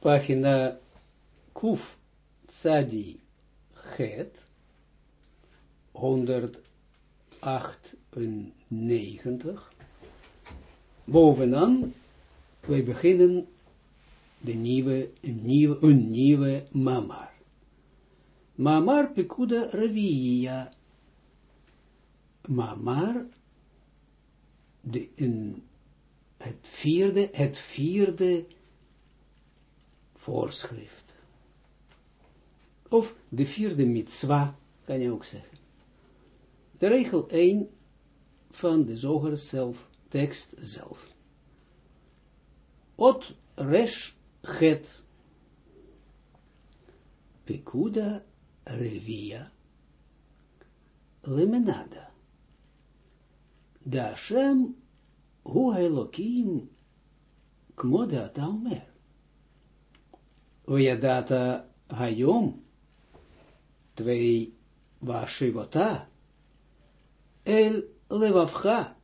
pagina Kuf Tzadi Het, 198, bovenaan, wij beginnen de nieuwe, een nieuwe, een nieuwe mamar. Mamar pekuda reviya. Mamar, de, in het vierde, het vierde voorschrift. Of de vierde mitzwa, kan je ook zeggen. De regel 1 van de zoger zelf, tekst zelf. Ot resh het pekuda revia lemenada. Da Hashem hu Elokim kmo de ata omer. Oyadata hayom twee vashivota el levavcha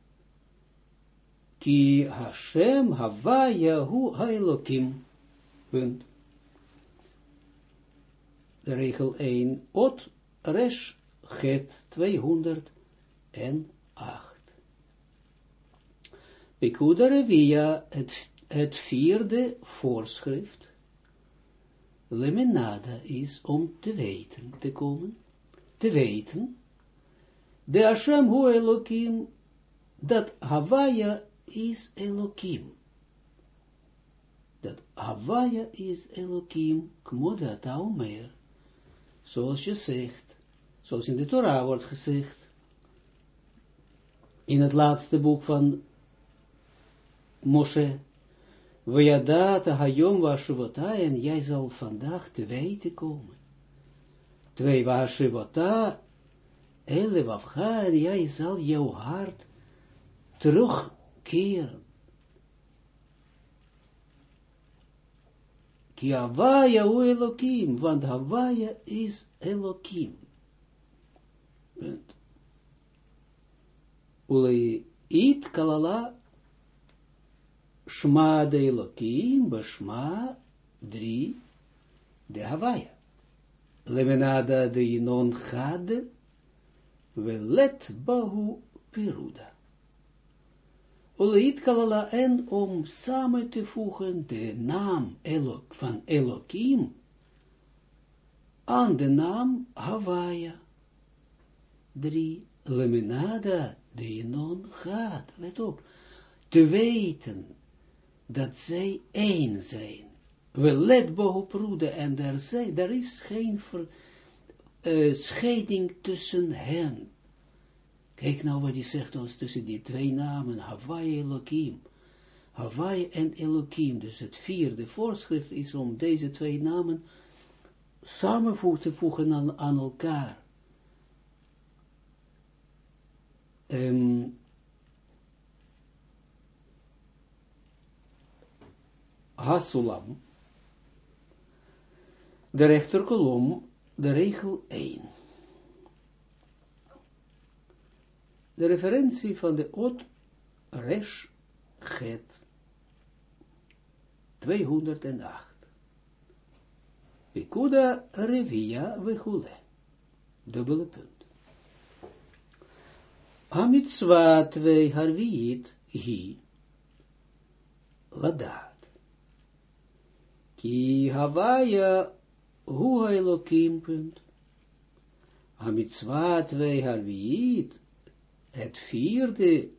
ki Hashem Havaya hu Elokim. Punt. Regel 1, ot resh het 208. Pekuda via het, het vierde voorschrift. Lemenada is om te weten te komen, te weten, de Hashem hu Elohim, dat Havaya is Elohim. Dat Havaya is Elohim, kmoda omer, zoals je zegt, zoals in de Torah wordt gezegd, in het laatste boek van Moshe, Vajadata hayom vashivota, en jij zal vandaag te weten komen. Twee vashivota, ele wafcha, en jij zal jouw hart terugkeren. Ki u Elohim, want Havaya is Elohim. Ulei it kalala Shma de Elohim, Bashma, drie, de Havaya. Lemenada de Yinon Chad, Velet Bahu Peruda. Oleit kalala en om samen te de naam Elok, van Elohim aan de naam Havaya. Drie, Lemenada de Yinon Chad, let op, te weten dat zij één zijn. We let boven en daar, zijn, daar is geen uh, scheiding tussen hen. Kijk nou wat hij zegt ons tussen die twee namen, Hawaii Elohim. Hawaii en Elohim, dus het vierde voorschrift is om deze twee namen samen te voegen aan, aan elkaar. Um, Hasulam, de rechterkolom, de regel 1. De referentie van de Ot Resh Het 208. Pikuda Revia Vechule. Dubbele punt. Amitswa 2 Harviit Hi Lada. Ki Havaya hu Elohim punt. Hamitzwa twee harviit, het vierde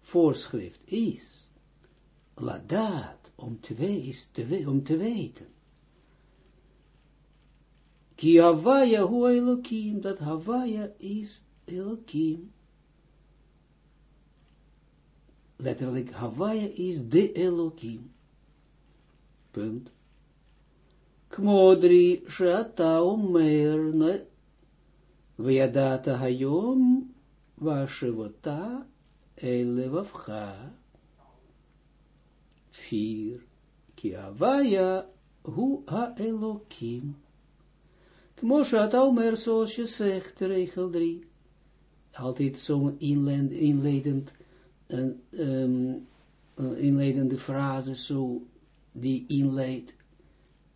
voorschrift is, ladat, om te, is te, om te weten. Ki Havaya hu Elohim, dat Havaya is Elohim. Letterlijk, Havaya is de Elohim. Punt. Kmodri shata omer וידעת היום והשבותה אל לבבך. Vier. כי הוויה הוא האלוקים. כמו שאתה אומר zoals je zegt, regel 3. Altijd zo'n inleidend, een, um, inleidende frase, zo, die inleidt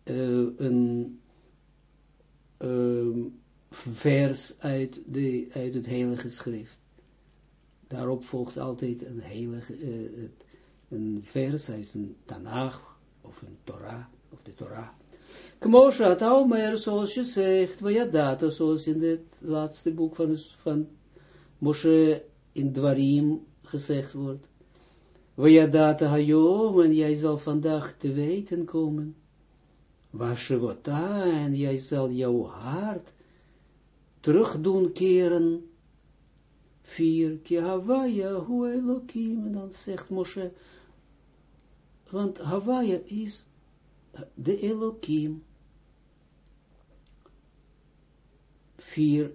een um, vers uit, de, uit het heilige schrift. Daarop volgt altijd een uh, een vers uit een Tanach, of een Torah, of de Torah. Kmosha Taumer, zoals je zegt, data, zoals in het laatste boek van, Moshe in Dwarim gezegd wordt. data hayom, en jij zal vandaag te weten komen. Washevota, en jij zal jouw hart terug doen keren. Vier, ki Havaya, hu Elohim, en dan zegt Moshe, want Havaya is de Elohim. Vier,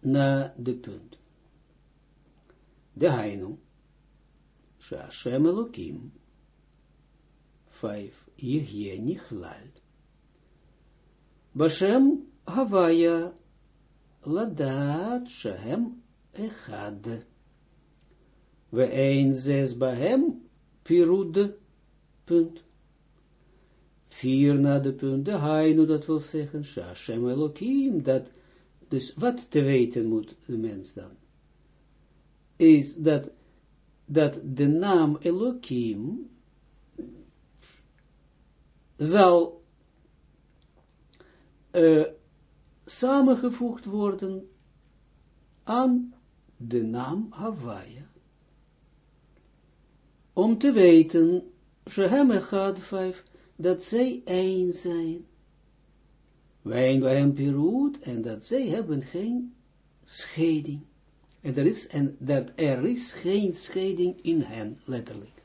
na de punt. De Hainu, Hashem Elohim. Vijf, Nichlal. Bashem Havaya Ladat Shehem Echad. We een zes Bahem Pirud. Punt. Vier na punt. De Hainu, dat wil zeggen. Hashem Elohim. Dat, dus wat te weten moet de mens dan? Is dat, dat de naam Elohim zal uh, samengevoegd worden aan de naam Hawaii. Om te weten, Shehem dat zij één zijn. Wij bij hem Perut, en dat zij hebben geen scheiding. En er is, en dat er is geen scheiding in hen, letterlijk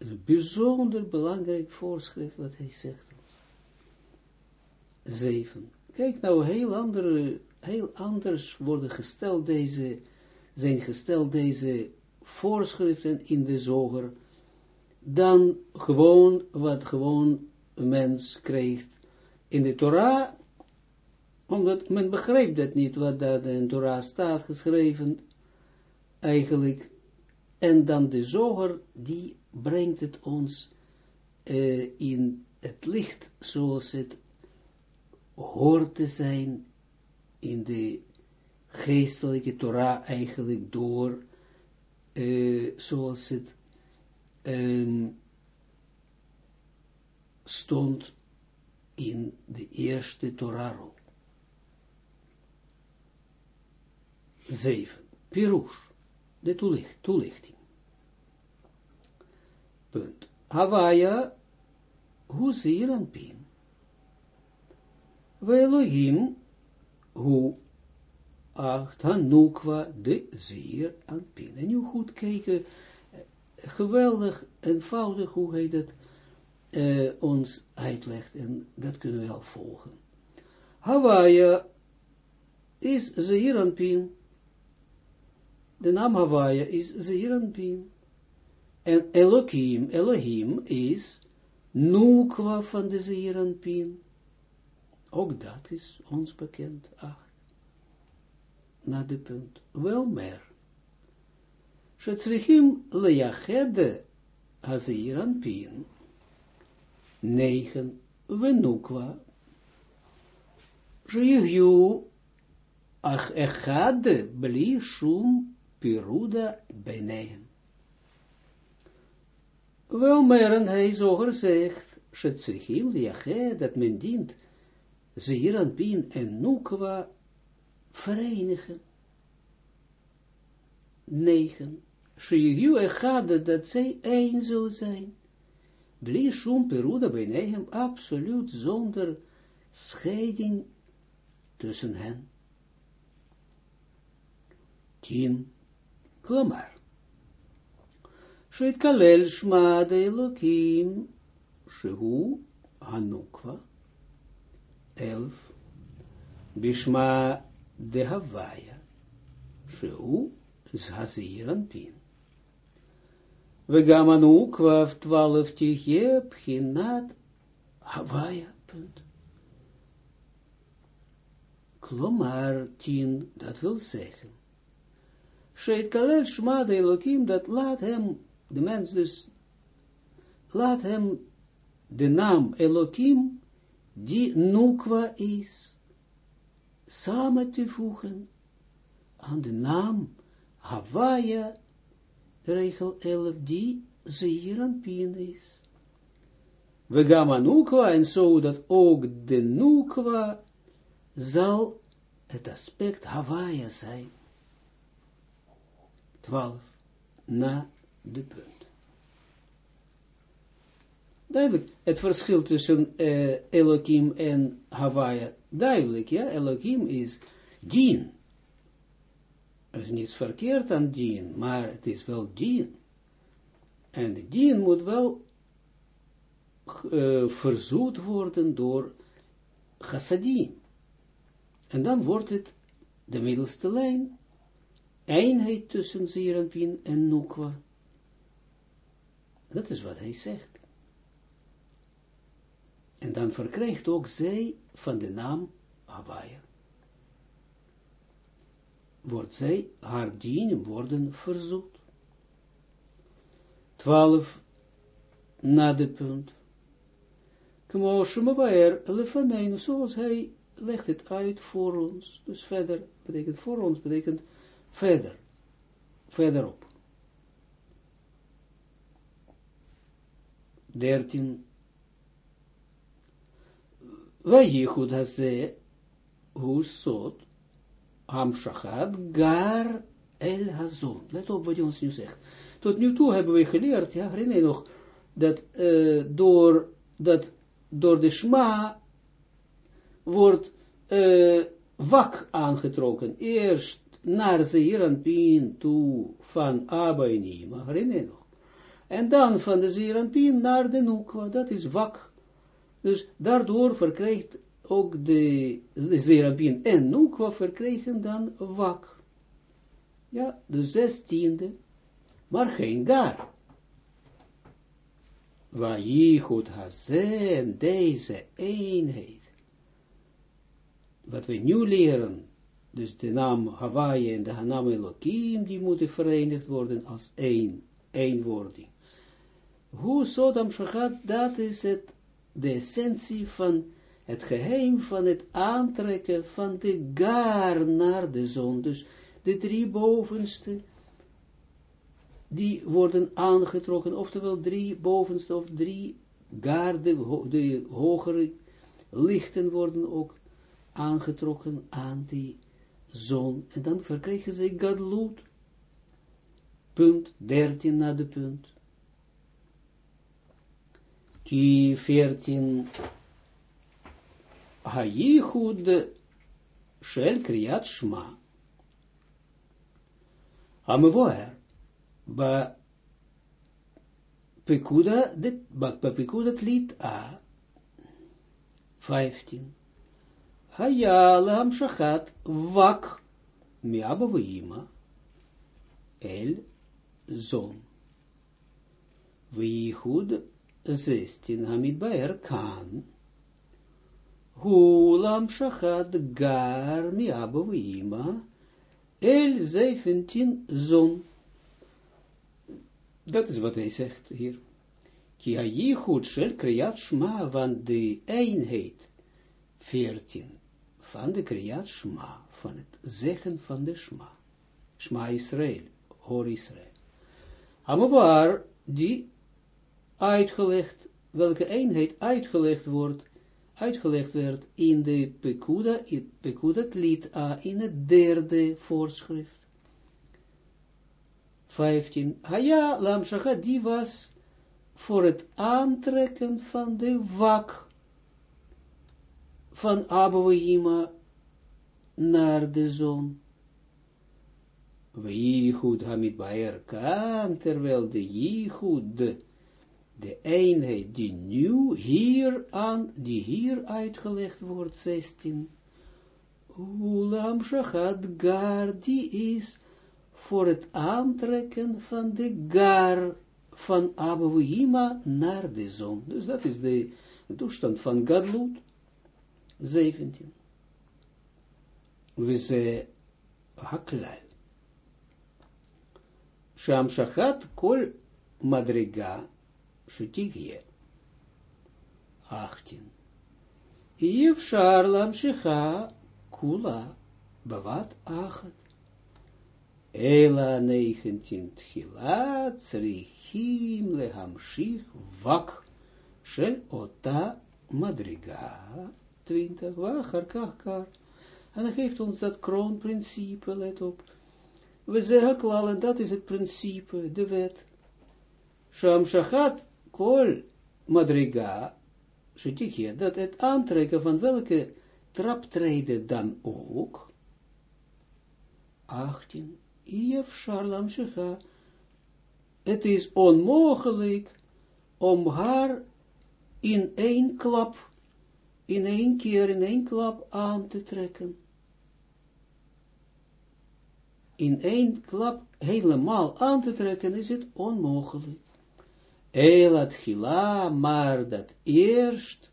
een bijzonder belangrijk voorschrift wat hij zegt. Zeven. Kijk nou, heel, andere, heel anders worden gesteld deze, zijn gesteld deze voorschriften in de zoger, dan gewoon wat gewoon een mens krijgt in de Torah, omdat men begrijpt dat niet, wat daar in de Torah staat geschreven, eigenlijk, en dan de zoger, die brengt het ons uh, in het licht zoals het hoort te zijn in de geestelijke Torah eigenlijk door, uh, zoals het um, stond in de eerste Torah. 7. Pirush, de toelichting. Punt. Havaya, hu pin. Velohim, hu acht hanukwa de zeer pin. En nu goed kijken, geweldig eenvoudig hoe hij dat uh, ons uitlegt. En dat kunnen we al volgen. Hawaia is zeer pin. De naam Hawaia is zeer pin. En Elohim, Elohim is Nukwa van de Zeeranpin. Ook dat is ons bekend. Acht. Na de punt. Wel meer. Shetzrichim lejachede Hazeeranpin. Negen. Venukwa. Sheyhu ach echade bli shum piruda benehem. Wel, maar en hij zoger zegt, Shetsichim liache, dat men dient, Zeeran Pin en Nukwa verenigen. 9. Sheyiu echade, dat zij één zullen zijn. Bli shum peruda bij absoluut zonder scheiding tussen hen. 10. Klamar. Kalel shma de Elohim, shehu hanukva, elf, bishma de Havaya, shehu zhaziran pin. Vegam hanukva twaalf tichje pchinat Havaya, punt. Klomar tien, dat wil zeggen. Sheit kalel shma de Elohim, dat laat hem de mens dus, laat hem de naam Elohim, die Nukwa is, samen te voegen aan de naam Hawaia, regel 11, die Zeeranpien is. We gaan Nukwa, en zo dat ook de Nukwa zal het aspect Hawaia zijn. 12. Na de punt. Duidelijk, het verschil tussen uh, Elohim en Hawaii, duidelijk, ja, Elohim is dien. Er is niets verkeerd aan dien, maar het is wel dien. En dien moet wel uh, verzoet worden door chassadim. En dan wordt het de middelste lijn, eenheid tussen Zeranpin en Nukwa. Dat is wat hij zegt. En dan verkrijgt ook zij van de naam Hawaii. Wordt zij, haar dienen worden verzoekt. Twaalf, na de punt. Kmo Shemawaer lefanein, zoals hij legt het uit voor ons. Dus verder betekent voor ons, betekent verder. Verderop. 13. Vayichud haze hu sot hamshachat gar el hazon. Let op wat ons nu zegt. Tot nu toe hebben we geleerd, ja, herinner je nog, dat uh, door, dat door de shma wordt uh, wak aangetrokken. Eerst naar Zeeranpien toe van Abba en Ima, nog. En dan van de Zeeranpien naar de Nukwa, dat is wak dus daardoor verkrijgt ook de, de en Nukwa verkrijgen dan wak. Ja, de zestiende, maar geen gar. Goed hazen, deze eenheid. Wat we nu leren, dus de naam Hawaii en de naam Elohim, die moeten verenigd worden als één, eenwording. Hoe Sodam Shachat, dat is het de essentie van het geheim van het aantrekken van de gar naar de zon. Dus de drie bovenste, die worden aangetrokken, oftewel drie bovenste of drie gar, de, hogere lichten worden ook aangetrokken aan die zon. En dan verkrijgen ze gadloed. Punt 13 na de punt. Ki 14 Hayichud Shel Kriyat Shma Amevoer Ba Pekuda dit Ba Pekuda Tlit A 15 Hayalam Shachat Vak Miabavima El Zon Vihud 16 Hamidbaer kan Hulam Shachad Gar Miabovima El 17 Zon. Dat is wat hij zegt hier. Ki Ayichud Shel Kriyat Shma, van de eenheid 14 van de Kriyat Shma, van het zeggen van de Shma. Shma Israël, Hor Israël. Amavar, die uitgelegd, welke eenheid uitgelegd wordt, uitgelegd werd in de Pekuda, in Pekuda lied A, in het derde voorschrift. 15. Haya lam die was voor het aantrekken van de wak van Abouima naar de zon. We goed hamid kan, terwijl de Yichud de eenheid die nu hier aan, die hier uitgelegd wordt, 16, Ulam Shachat Gar, die is voor het aantrekken van de Gar van Abouhima naar de zon. Dus dat is de toestand van Gadlut, 17. We ze haklal. Sham Shachat kol madriga Shetigje. 18. Yef Sharlam Shecha Kula Bavat Achat. Ela 19. Tchilat Tzrichim Lehamshich Vak Shel Ota Madriga. 20. Wachar Kachkar. En hij geeft ons dat kroonprincipe, let op. We zeggen klal, en dat is het principe, de wet. Sham Shachat Kol Madriga Shetichia, dat het aantrekken van welke traptreden dan ook. 18. Ief Sharlam Shecha. Het is onmogelijk om haar in één klap, in één keer, in één klap aan te trekken. In één klap helemaal aan te trekken is het onmogelijk. Elat Gila, maar dat eerst,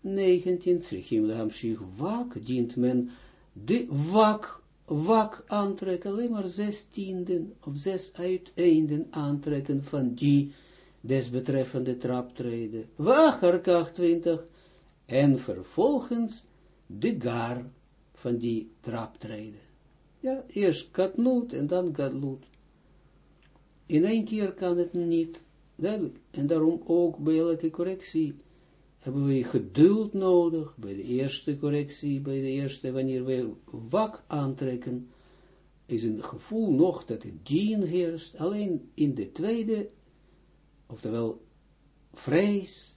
19, Srichim Lamshich wak, dient men de wak, wak aantrekken, alleen maar zes tienden, of zes uiteinden aantrekken van die desbetreffende traptreden. Wacher 20, en vervolgens de gar van die traptreden. Ja, eerst katnoot en dan gadloot. In één keer kan het niet Duidelijk. En daarom ook bij elke correctie hebben we geduld nodig, bij de eerste correctie, bij de eerste, wanneer we wak aantrekken, is een gevoel nog dat het dien heerst, alleen in de tweede, oftewel vrees,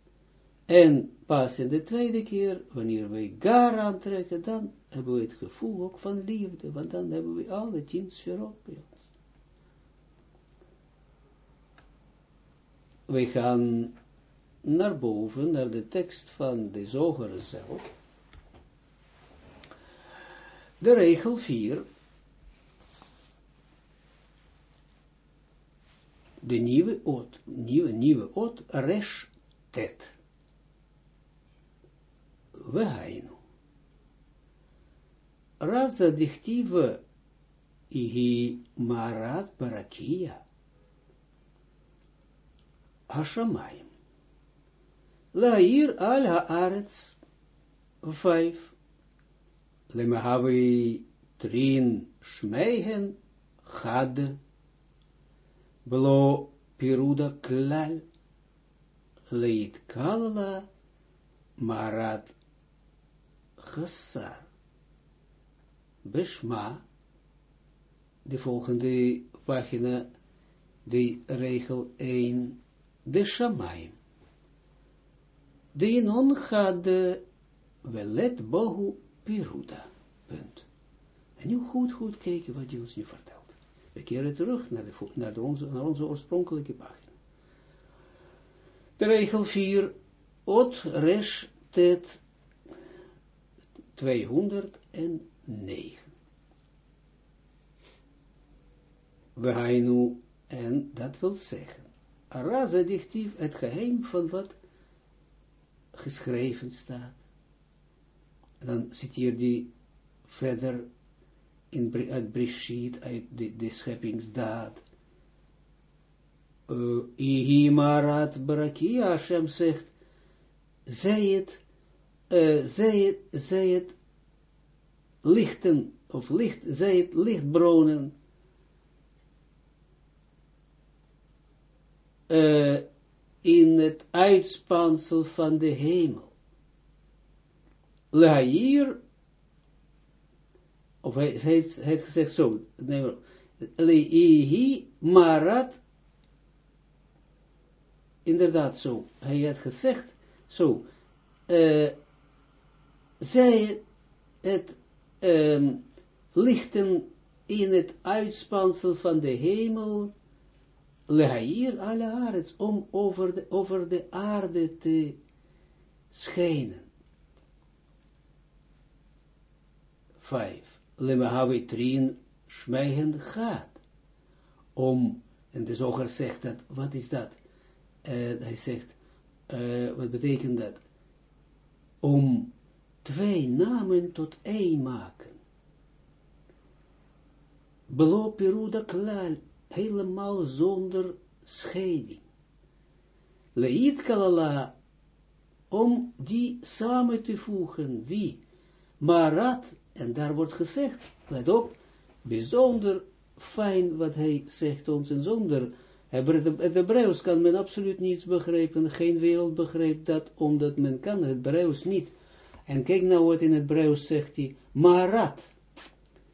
en pas in de tweede keer, wanneer wij gar aantrekken, dan hebben we het gevoel ook van liefde, want dan hebben we alle tien sferot bij ons. We gaan naar boven, naar de tekst van de zoger zelf. De regel 4. De nieuwe ot, nieuwe, nieuwe ot, resh tet. We hainu. Raza dichtive ihi marat barakia. Hashamayim. Lair al haaretz, vijf. Lemahavi trin shmeihen chad. Blo piruda klal. Leit kalala marat chassar. Beshma. De volgende pagina, de regel 1 de Shamaim. De Inon had welet bohu piruda. Punt. En nu goed, goed kijken wat hij ons nu vertelt. We keren terug naar, de, naar, de onze, naar onze oorspronkelijke pagina. De regel 4, ot resh tet 209. We gaan nu, en dat wil zeggen, razadictief het geheim van wat geschreven staat. En dan hier die verder in het Brishit, uit de, de scheppingsdaad. Uh, Ihi marat barakia, Hashem zegt, zij het, uh, zij het, zij het lichten, of licht, zij het lichtbronen, uh, in het uitspansel van de hemel. Lehair, of hij, heeft, gezegd zo, Leihi marat, inderdaad zo, hij had gezegd zo, uh, zij het um, lichten in het uitspansel van de hemel, lehair alle om over de, over de aarde te schijnen. Vijf. Lemahawitrin schmeigen gaat. Om, en de zoger zegt dat, wat is dat? Uh, hij zegt, uh, wat betekent dat? Om twee namen tot één maken. Belo peruda klal, helemaal zonder scheiding. Leit kalala om die samen te voegen. Wie? Marat, en daar wordt gezegd, let op, bijzonder fijn wat hij zegt ons, en zonder, het Hebreeuws kan men absoluut niets begrijpen, geen wereld begrijpt dat, omdat men kan het Hebreeuws niet. En kijk nou wat in het Hebreeuws zegt hij, Marat.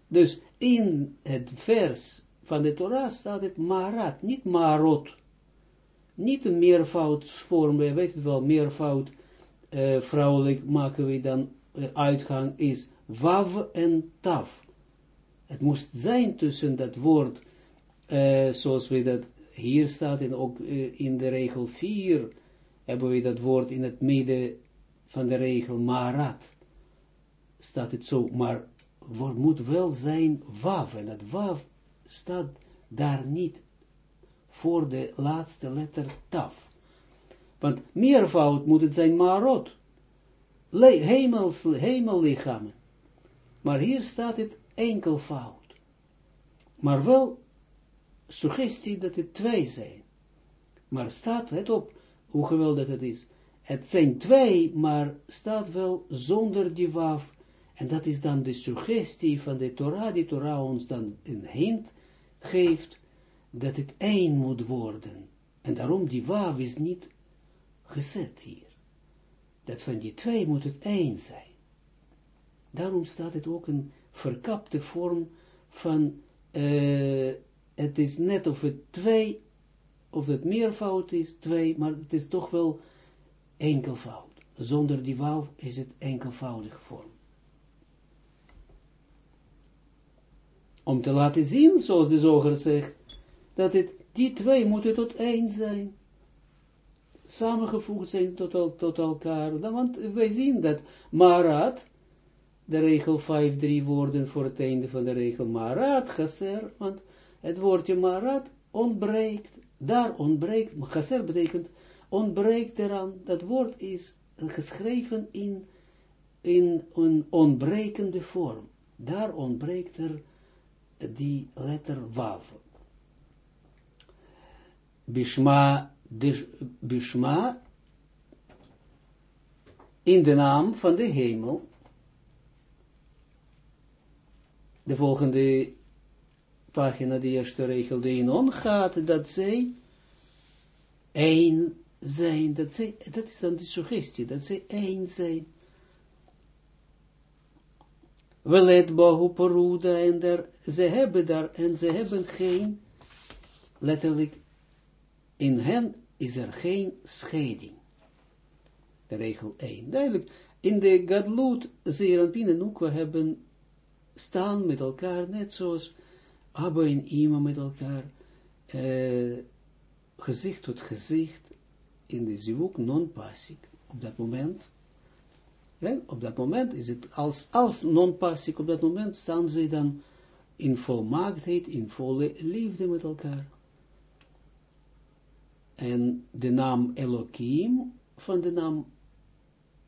Dus in het vers van de Torah staat het Marat, niet Marot. Niet een meervoudsvorm, we weten wel, meervoud, uh, vrouwelijk maken we dan uh, uitgang is wav en taf. Het moest zijn tussen dat woord, uh, zoals we dat hier staat, en ook in de regel 4, hebben we dat woord in het midden van de regel marat. Staat het zo, maar moet wel zijn wav, en dat wav staat daar niet voor de laatste letter taf. Want meervoud moet het zijn marot. Hemels, hemellichamen. Maar hier staat het enkelvoud. Maar wel suggestie dat het twee zijn. Maar staat, let op, hoe geweldig het is. Het zijn twee, maar staat wel zonder die waf. En dat is dan de suggestie van de Torah, die Torah ons dan een hint geeft, dat het één moet worden. En daarom die waf is niet gezet hier. Dat van die twee moet het één zijn. Daarom staat het ook een verkapte vorm van, uh, het is net of het twee, of het meervoud is, twee, maar het is toch wel enkelvoud. Zonder die waf is het enkelvoudige vorm. Om te laten zien, zoals de zoger zegt, dat het, die twee moeten tot één zijn. Samengevoegd zijn tot, tot elkaar. Want wij zien dat Marat, de regel 5, drie woorden voor het einde van de regel Marat, Chaser, want het woordje Marat ontbreekt, daar ontbreekt, Chaser betekent ontbreekt eraan, dat woord is geschreven in, in een ontbrekende vorm. Daar ontbreekt er die letter Wav. Bishma, in de naam van de hemel. De volgende pagina, de eerste regel, de Inon gaat dat zij één zijn, dat, zij, dat is dan de suggestie, dat zij één zijn. Welet bohu poruda, en daar, ze hebben daar, en ze hebben geen, letterlijk, in hen is er geen scheiding. De regel 1. Duidelijk, in de Gadlut, Zeranpin en Nukwa hebben staan met elkaar, net zoals Abba en Ima met elkaar, eh, gezicht tot gezicht, in de zivuk non-passik. Op dat moment, op dat moment is het als, als non-passik, op dat moment staan ze dan in volmaaktheid, in volle liefde met elkaar. En de naam Elohim van de naam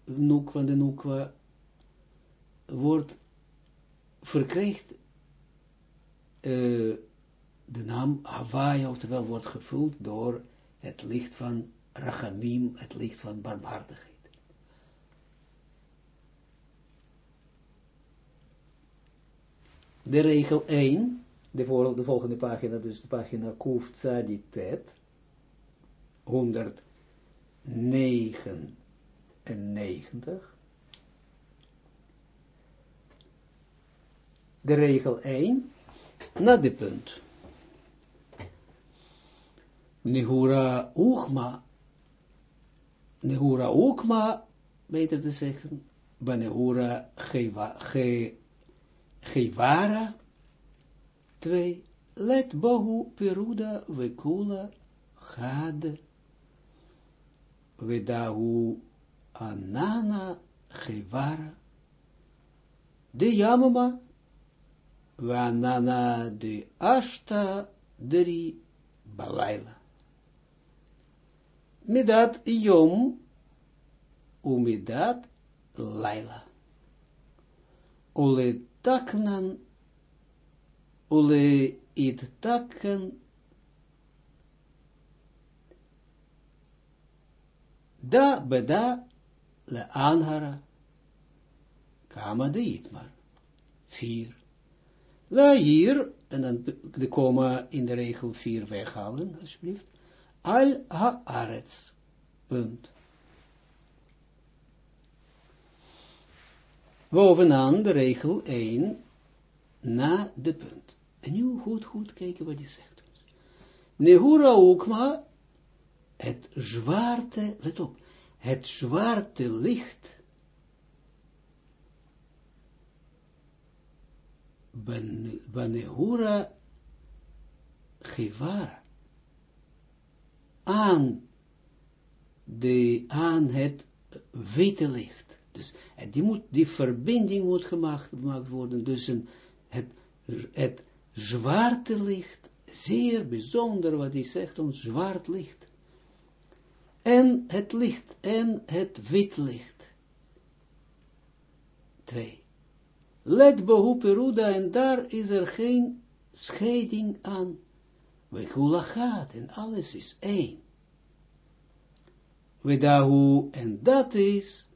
Nuk van de Nukwa wordt verkrijgt uh, de naam Hawaii, oftewel wordt gevuld door het licht van Rachamim, het licht van barmhartigheid. De regel 1, de, de volgende pagina, dus de pagina Kuf Tzaditet, 199. De regel 1, na de punt. Nehura Uchma Nehura Ukma, beter te zeggen, Banehura Gevara, twee, let Bohu Peruda Vekula Had, Vedahu Anana Gevara, de Yamama, Vanana de Ashta Deri Balaila. Midat Yom Umidat Laila. Ule taknan Ule it takken Da beda le anhara, kama de itmar. Vier. La hier, en dan de komma in de regel vier weghalen, alsjeblieft. Al ha-arets. Punt. Bovenaan de regel 1, na de punt. En nu goed, goed kijken wat hij zegt. Nehura Ukma, het zwarte, let op, het zwarte licht, Banehura Gevara, aan, de, aan het witte licht. Dus die, moet, die verbinding moet gemaakt, worden tussen het, het zwarte licht zeer bijzonder wat hij zegt ons, zwart licht. En het licht, en het wit licht. Twee. Let behoop Peruda, en daar is er geen scheiding aan. We gaat, en alles is één. We dahu, en dat is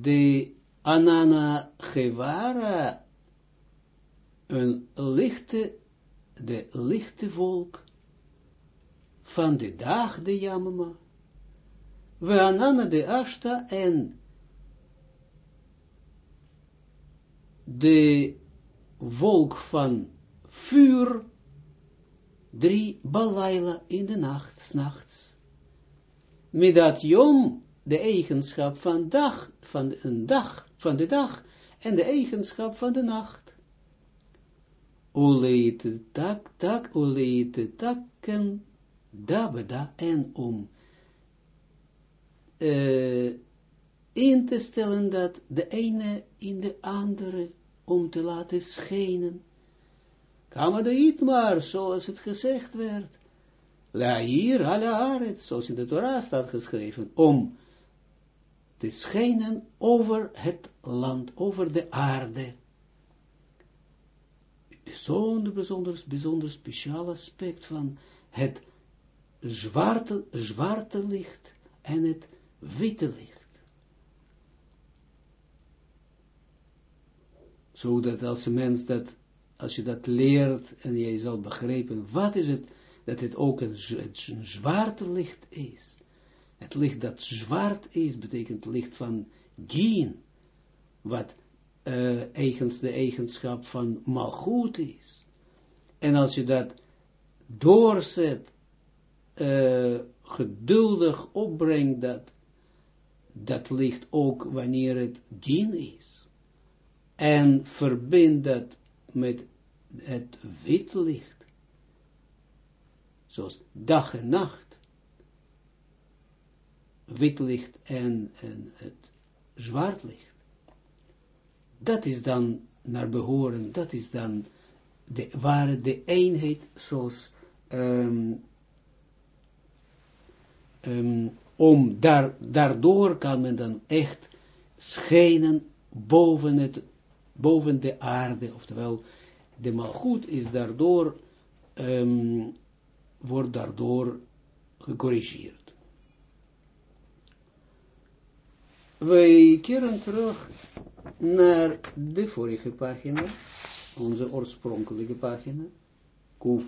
de Anana Gevara, een lichte de lichte wolk van de dag de Yamama, we anana de Ashta en de wolk van vuur, drie balaila in de nacht, s'nachts. Midat jom, de eigenschap van dag, van een dag, van de dag, en de eigenschap van de nacht uleit tak, tak, uleit takken, dabeda, en om uh, in te stellen dat de ene in de andere, om te laten schijnen. De Itmar, zoals het gezegd werd. La hier, ala zoals in de Torah staat geschreven, om te schijnen over het land, over de aarde bijzonder, bijzonder, bijzonder speciaal aspect van het zwarte, zwarte licht en het witte licht. Zodat als een mens dat, als je dat leert en jij zal begrijpen, wat is het, dat het ook een, een zwarte licht is. Het licht dat zwart is, betekent licht van dien, wat uh, eigens de eigenschap van malgoed is. En als je dat doorzet, uh, geduldig opbrengt, dat, dat ligt ook wanneer het dien is. En verbind dat met het wit licht. Zoals dag en nacht. Wit licht en, en het zwart licht dat is dan naar behoren, dat is dan de ware, de eenheid, zoals um, um, om daar, daardoor kan men dan echt schijnen boven, het, boven de aarde, oftewel de malgoed is daardoor, um, wordt daardoor gecorrigeerd. Wij keren terug naar de vorige pagina, onze oorspronkelijke pagina, Kuf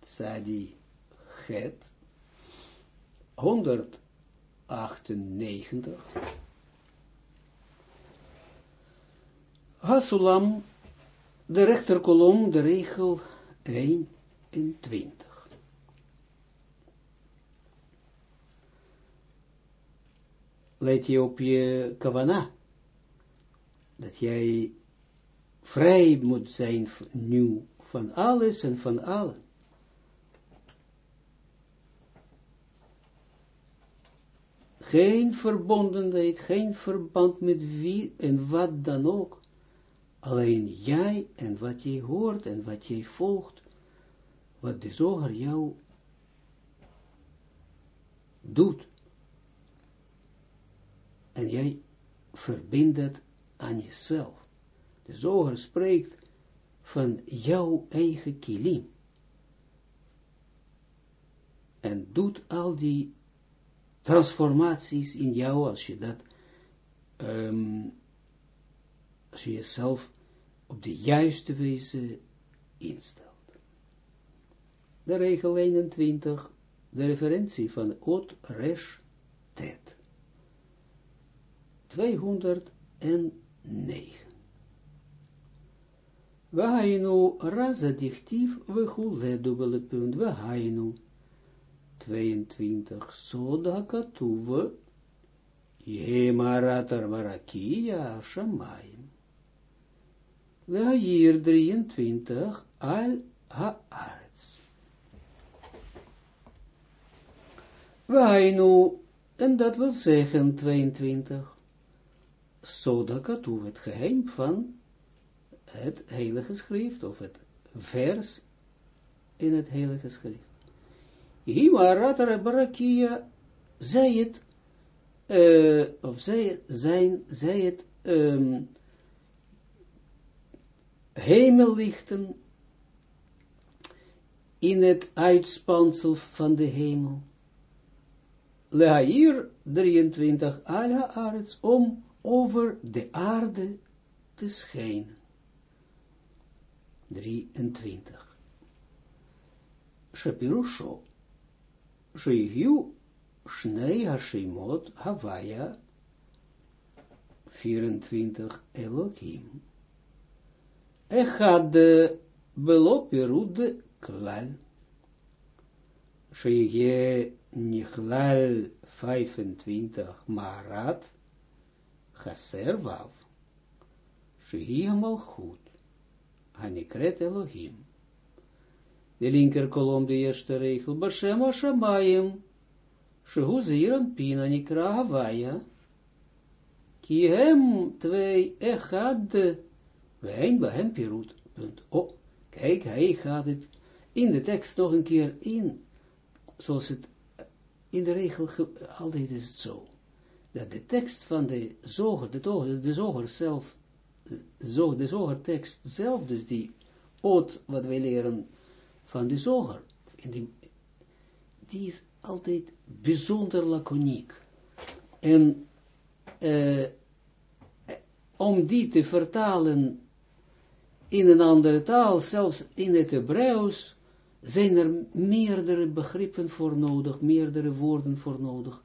Tzadi Het, 198. Hasulam, de rechterkolom, de regel 21. Let je op je kavana, dat jij vrij moet zijn nu van alles en van allen. Geen verbondenheid, geen verband met wie en wat dan ook. Alleen jij en wat jij hoort en wat jij volgt, wat de zoger jou doet en jij verbindt het aan jezelf. De zoger spreekt van jouw eigen kilim. En doet al die transformaties in jou, als je dat, um, als je jezelf op de juiste wijze instelt. De regel 21, de referentie van Ot Resh Tet. 209. Wahainu raza dichtief we dubbele punt, wahainu 22, soda katuwe, Jemaratar Barakia Shamayim. hier 23, Al Haaretz. Wainu, en dat wil zeggen 22, Soda Katuw, het geheim van het heilige schrift, of het vers in het heilige schrift. Himaratar Barakia, zei het, uh, of zij, zijn, zij het um, hemellichten in het uitspansel van de hemel. Lehair 23, Alha Arets, om over de aarde te schijnen. 23. Shapirusho, Shehiu Shnei Hashemot Havaya 24 Elohim. Echad belo perud klal. Sheye nichlal 25 Marat Chaser Vav. Shehi Malchut. Hanikret Elohim. De linker kolom, de eerste regel. Bashem Hashamayim. Shehu pina nikra Havaya. Ki hem twee echad. Wein hem pirut. Punt. Oh, kijk, hij gaat het in de tekst nog een keer in. Zoals het in de regel altijd is het zo. Dat de tekst van de zoger, de, zoger zelf, zo, de zogertekst zelf, dus die oot wat wij leren van de zoger, in die, die is altijd bijzonder laconiek. En uh, om die te vertalen in een andere taal, zelfs in het Hebreeuws, zijn er meerdere begrippen voor nodig, meerdere woorden voor nodig.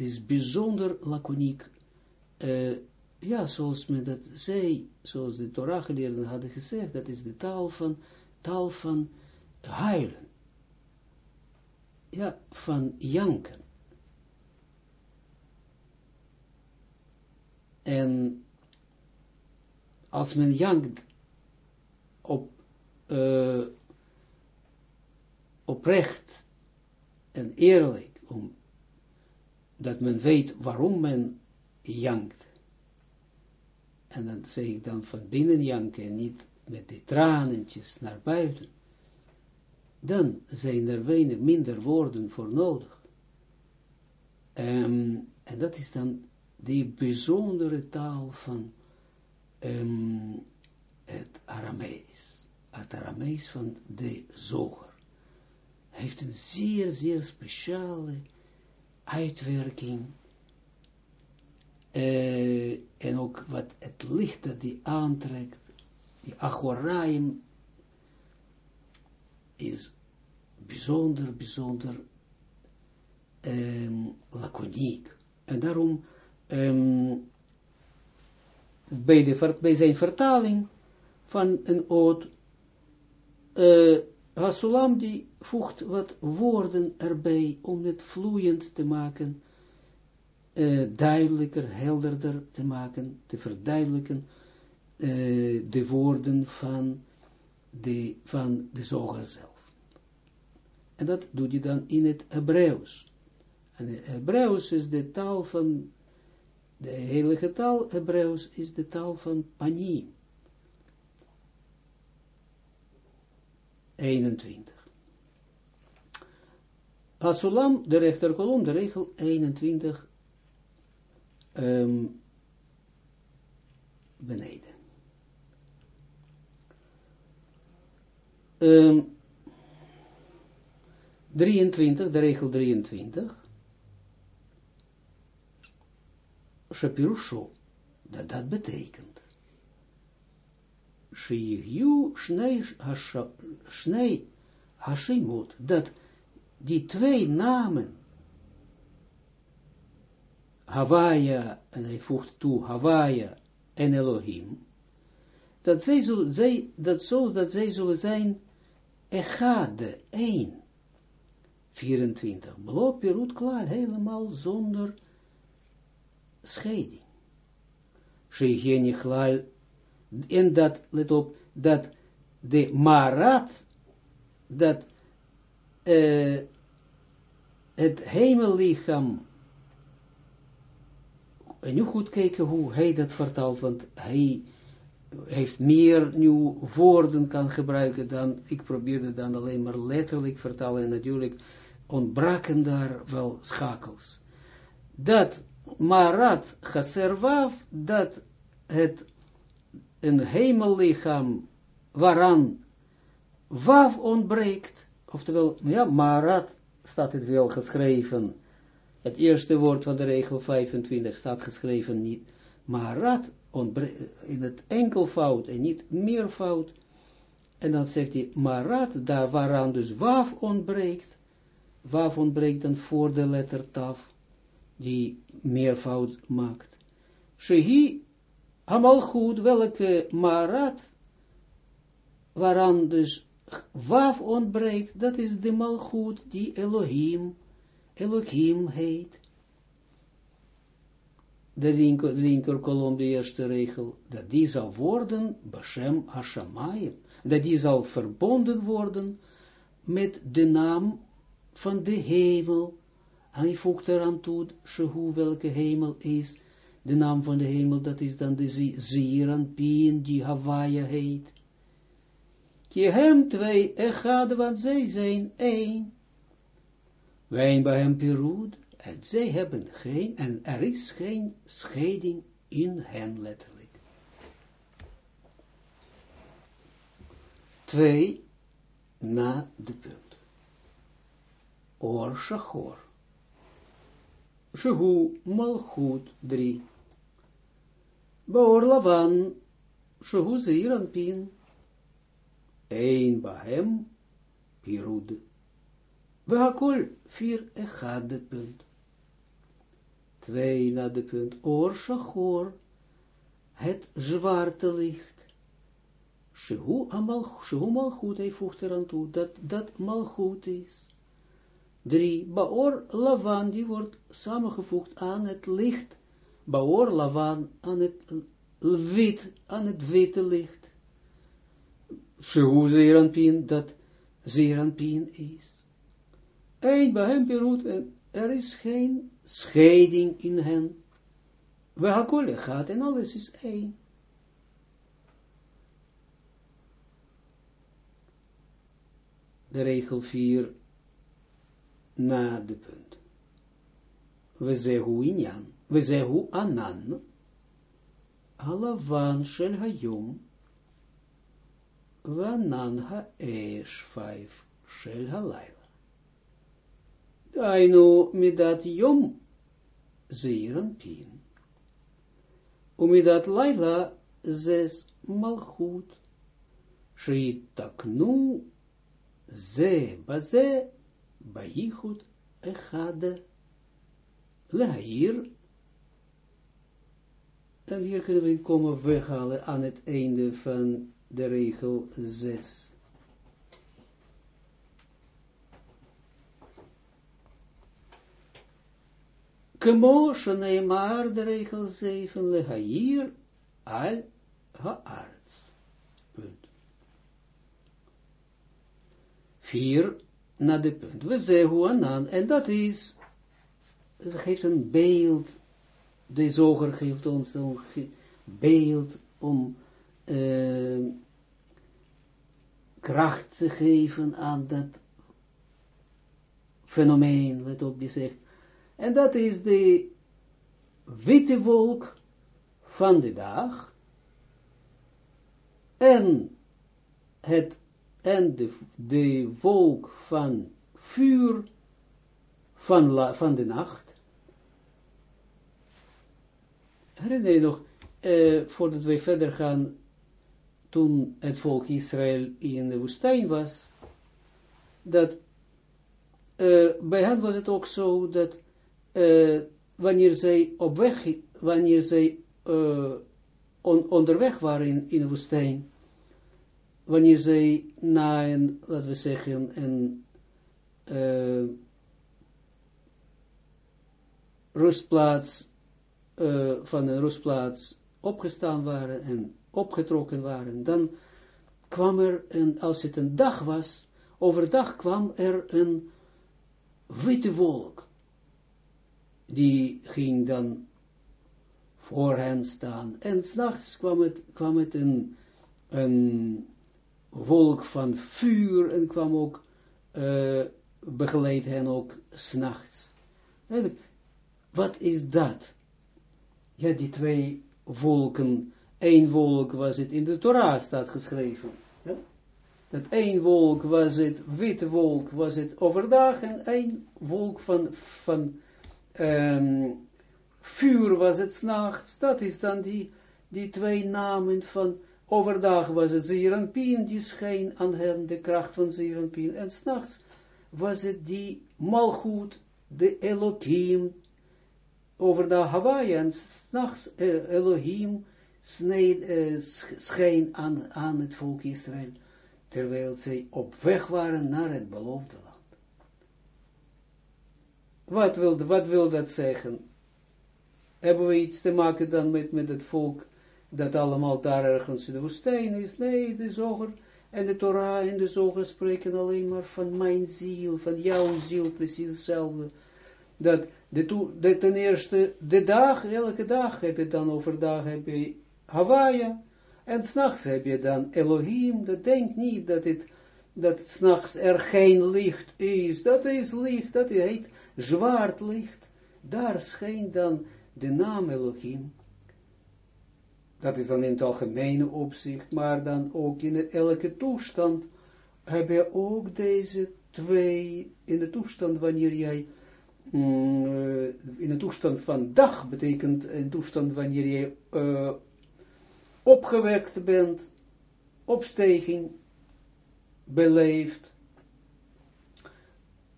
Is bijzonder laconiek. Uh, ja, zoals men dat zei, zoals de Torah-geleerden hadden gezegd, dat is de taal van, taal van huilen ja, van janken. En als men jankt op, uh, oprecht en eerlijk, om, dat men weet waarom men jankt, en dan zeg ik dan van binnen janken en niet met de tranentjes naar buiten, dan zijn er weinig minder woorden voor nodig. Um, en dat is dan die bijzondere taal van um, het Aramees. Het Aramees van de zoger. heeft een zeer, zeer speciale uitwerking. Uh, en ook wat het licht dat die aantrekt, die achoraim is bijzonder, bijzonder um, laconiek. En daarom um, bij, de, zijn vertaling van een oud uh, Hasulam die voegt wat woorden erbij om het vloeiend te maken, uh, duidelijker, helderder te maken, te verduidelijken uh, de woorden van de, van de zelf. En dat doet hij dan in het Hebreeuws. En het Hebreeuws is de taal van, de heilige taal Hebreeuws is de taal van Panim. 21. Asulam, de rechterkolom, de regel 21, um, ehm, beneden. Um, ehm, 23, de regel 23. Shapirusho, dat dat betekent. Shiyyu shnei hashimot, dat die twee namen, Hawaia, en hij voegt toe Hawaia en Elohim, dat zij, zullen, zij, dat zo, dat zij zullen zijn, echade, één. 24. Blok Perut klaar, helemaal zonder scheiding. Sheigeni klaar, en dat, let op, dat de marat, dat uh, het hemellichaam, en nu goed kijken hoe hij dat vertaalt, want hij heeft meer nieuw woorden kan gebruiken dan, ik probeerde dan alleen maar letterlijk vertalen, en natuurlijk ontbraken daar wel schakels. Dat marat geservav, dat het een hemellichaam waaraan wav ontbreekt, oftewel, ja, marat staat het wel geschreven, het eerste woord van de regel 25 staat geschreven niet, marat in het enkelvoud en niet meervoud, en dan zegt hij, marat, daar waaraan dus waf ontbreekt, waf ontbreekt dan voor de letter taf, die meervoud maakt. Shehi, goed, welke marat, waaraan dus waf ontbreekt, dat is de malgoed die Elohim, Elohim heet de linker, linker kolom, de eerste regel, dat die zal worden, Bashem Hashamayim, dat die zal verbonden worden met de naam van de hemel. Hij voegt eraan toe, Shehu, welke hemel is, de naam van de hemel, dat is dan de Ziran Pien, die Hawaii heet. Je hem twee echad, want zij zijn één. Wijn bij hem Perud, en zij hebben geen, en er is geen scheiding in hen letterlijk. Twee, na de punt. Or shachor. Shehu malchut drie. Baor lavan. Shehu zeiran pin. Een bahem pirud. We hakol vier echade punt twee naar de punt, oor shachor, het zwarte licht. Shehu malchut, hij voegt eraan toe, dat dat malchut is. Drie, baor lavan, die wordt samengevoegd aan het licht, baor lavan, aan het wit, aan het witte licht. Shehu zeeranpien, dat zeeranpien is. Eén bij hem perut, en er is geen scheiding in hen. We hakole gaat en alles is één. De regel 4 na de punt. We zehu inyan, we zehu anan, alavan shel hayom, we anan ha-esh vijf shel halayla. Dainu midat yom zeiran pin. Umidat laila zes malchut. Sheitaknu ze baze baichut echade lehair. En hier kunnen we komen weghalen aan het einde van de regel 6. Kemo maar de regel 7, lehair al haaretz. Punt. 4 naar de punt. We zeggen anan, en dat is, geeft een beeld, de zoger geeft ons een beeld om uh, kracht te geven aan dat fenomeen, let op, die zegt, en dat is de witte wolk van de dag. En, het, en de, wolk van vuur van, van de nacht. Herinner je nog, uh, voordat wij verder gaan, toen het volk Israël in de woestijn was, dat uh, bij hen was het ook zo dat uh, wanneer zij op weg, wanneer zij on, onderweg waren in, in de woestijn, wanneer zij na een, laten we zeggen, een rustplaats, uh, van een rustplaats opgestaan waren en opgetrokken waren, dan kwam er, een, als het een dag was, overdag kwam er een witte wolk. Die ging dan voor hen staan. En s'nachts kwam het, kwam het een, een wolk van vuur en kwam ook, uh, begeleid hen ook s'nachts. Wat is dat? Ja, die twee wolken, één wolk was het in de Torah staat geschreven. Ja? Dat één wolk was het, witte wolk was het overdag en één wolk van, van um, vuur was het s'nachts. Dat is dan die, die twee namen van overdag was het Zeranpien, die scheen aan hen de kracht van Zeranpien. En s'nachts was het die malgoed, de Elohim, over de Hawaii en s'nachts uh, Elohim sneed, scheen aan, aan het volk Israël, terwijl zij op weg waren naar het beloofde land. Wat wil, wat dat zeggen? Hebben we iets te maken dan met, met het volk dat allemaal daar ergens in de woestijn is? Nee, de zoger en de Torah en de zoger spreken alleen maar van mijn ziel, van jouw ziel, precies hetzelfde. Dat de, de, ten eerste, de dag, elke dag heb je dan? Overdag heb je Hawaii, en s'nachts heb je dan Elohim, dat denkt niet dat het, dat s'nachts er geen licht is, dat is licht, dat heet zwart licht, daar schijnt dan de naam Elohim, dat is dan in het algemene opzicht, maar dan ook in elke toestand heb je ook deze twee, in de toestand wanneer jij in een toestand van dag betekent een toestand wanneer je uh, opgewekt bent, opstijging beleeft,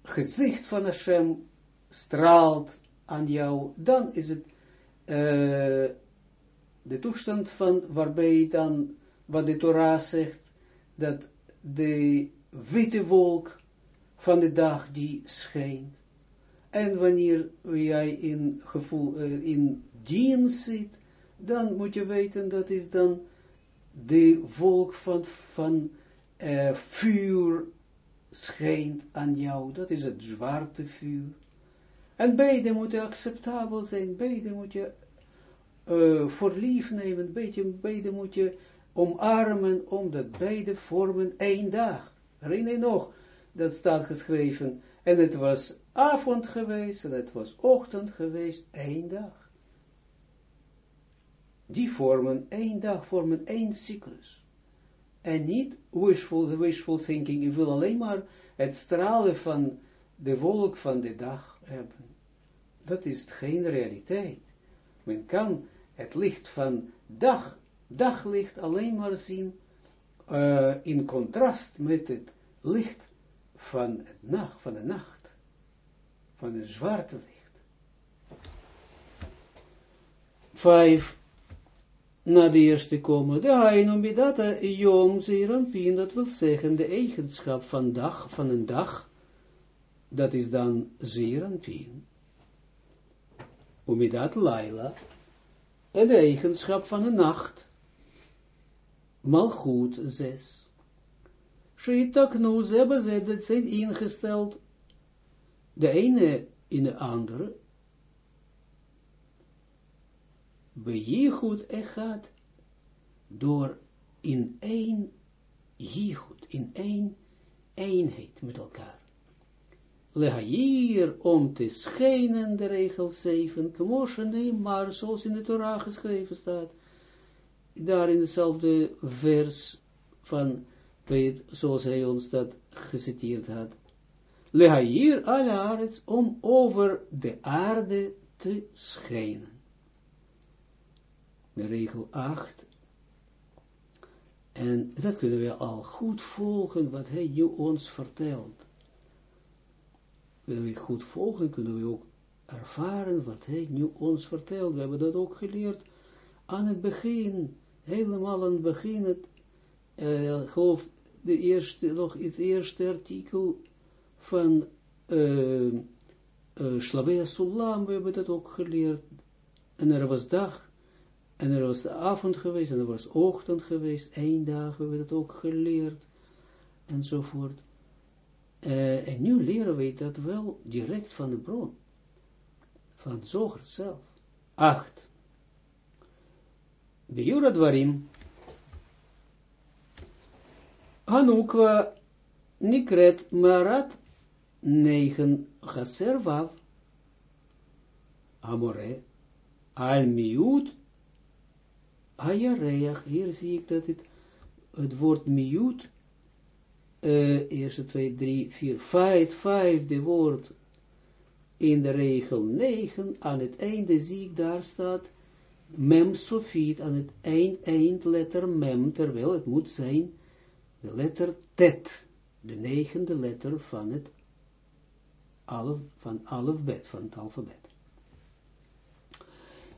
gezicht van Hashem straalt aan jou, dan is het uh, de toestand van waarbij dan, wat de Torah zegt, dat de witte wolk van de dag die schijnt. En wanneer jij in gevoel, uh, in dienst zit, dan moet je weten, dat is dan de volk van, van uh, vuur schijnt aan jou. Dat is het zwarte vuur. En beide moeten acceptabel zijn, beide moet je uh, voor lief nemen, beide, beide moet je omarmen, omdat beide vormen één dag. Herinner je nog, dat staat geschreven, en het was avond geweest en het was ochtend geweest, één dag. Die vormen één dag, vormen één cyclus. En niet wishful, wishful thinking, ik wil alleen maar het stralen van de wolk van de dag hebben. Dat is geen realiteit. Men kan het licht van dag, daglicht alleen maar zien uh, in contrast met het licht van, nacht, van de nacht van een zwarte licht. Vijf, na de eerste komen, de midata yom zeeranpien, dat wil zeggen de eigenschap van dag, van een dag, dat is dan zeeranpien. Umidat laila, en de eigenschap van een nacht, malchut zes. Shiitaknu, ze hebben ze, dat zijn ingesteld de ene in de andere, goed echad, door in één jichud, in één eenheid met elkaar. Lehair om te schijnen, de regel 7, kmoshene, maar zoals in de Torah geschreven staat, daar in dezelfde vers van, zoals hij ons dat geciteerd had, lehair al om over de aarde te schijnen. de regel 8. En dat kunnen we al goed volgen, wat hij nu ons vertelt. Kunnen we goed volgen, kunnen we ook ervaren wat hij nu ons vertelt. We hebben dat ook geleerd aan het begin, helemaal aan het begin, het, uh, geloof, de eerste, nog het eerste artikel van uh, uh, Sulam, we hebben dat ook geleerd. En er was dag, en er was de avond geweest, en er was ochtend geweest, één dag, we hebben dat ook geleerd, enzovoort. Uh, en nu leren we dat wel direct van de bron, van Zoger zelf. Acht. Dwarim. Hanukwa Nikret Marat 9 Chaser Amore Al Miut Ayareach. Hier zie ik dat het, het woord Miut uh, eerste, twee, drie, vier, vijf, vijfde woord in de regel 9, aan het einde zie ik daar staat mem sofiet, aan het eind, eindletter mem, terwijl het moet zijn de letter tet, de negende letter van het alf, van alfabet, van het alfabet.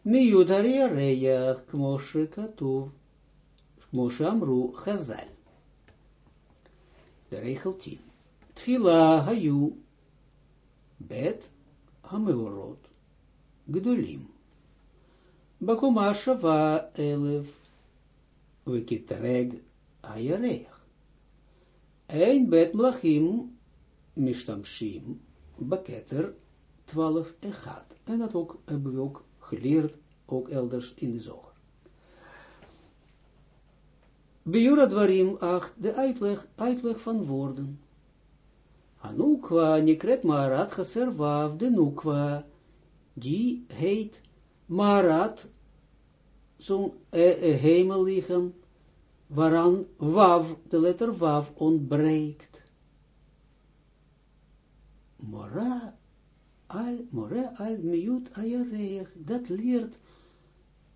Miyudaria reya, kmoshe katuv, kmoshe amru, chazal de regel 10. Tfila hayu bet hameorot gedolim. Bakuma shava elef vekitreg ayareach. Ein bet mlachim mishtamshim baketer 12 echad. En dat ook hebben we ook geleerd, ook elders in de zoger. Bejura dwarim ach, de uitleg, uitleg van woorden. Anukwa nikret marat geservav, de nukwa, die heet marat, zo'n eh, eh, hemellichaam, waaraan wav, de letter wav, ontbreekt. Mora al, mora al miut ayareach, dat leert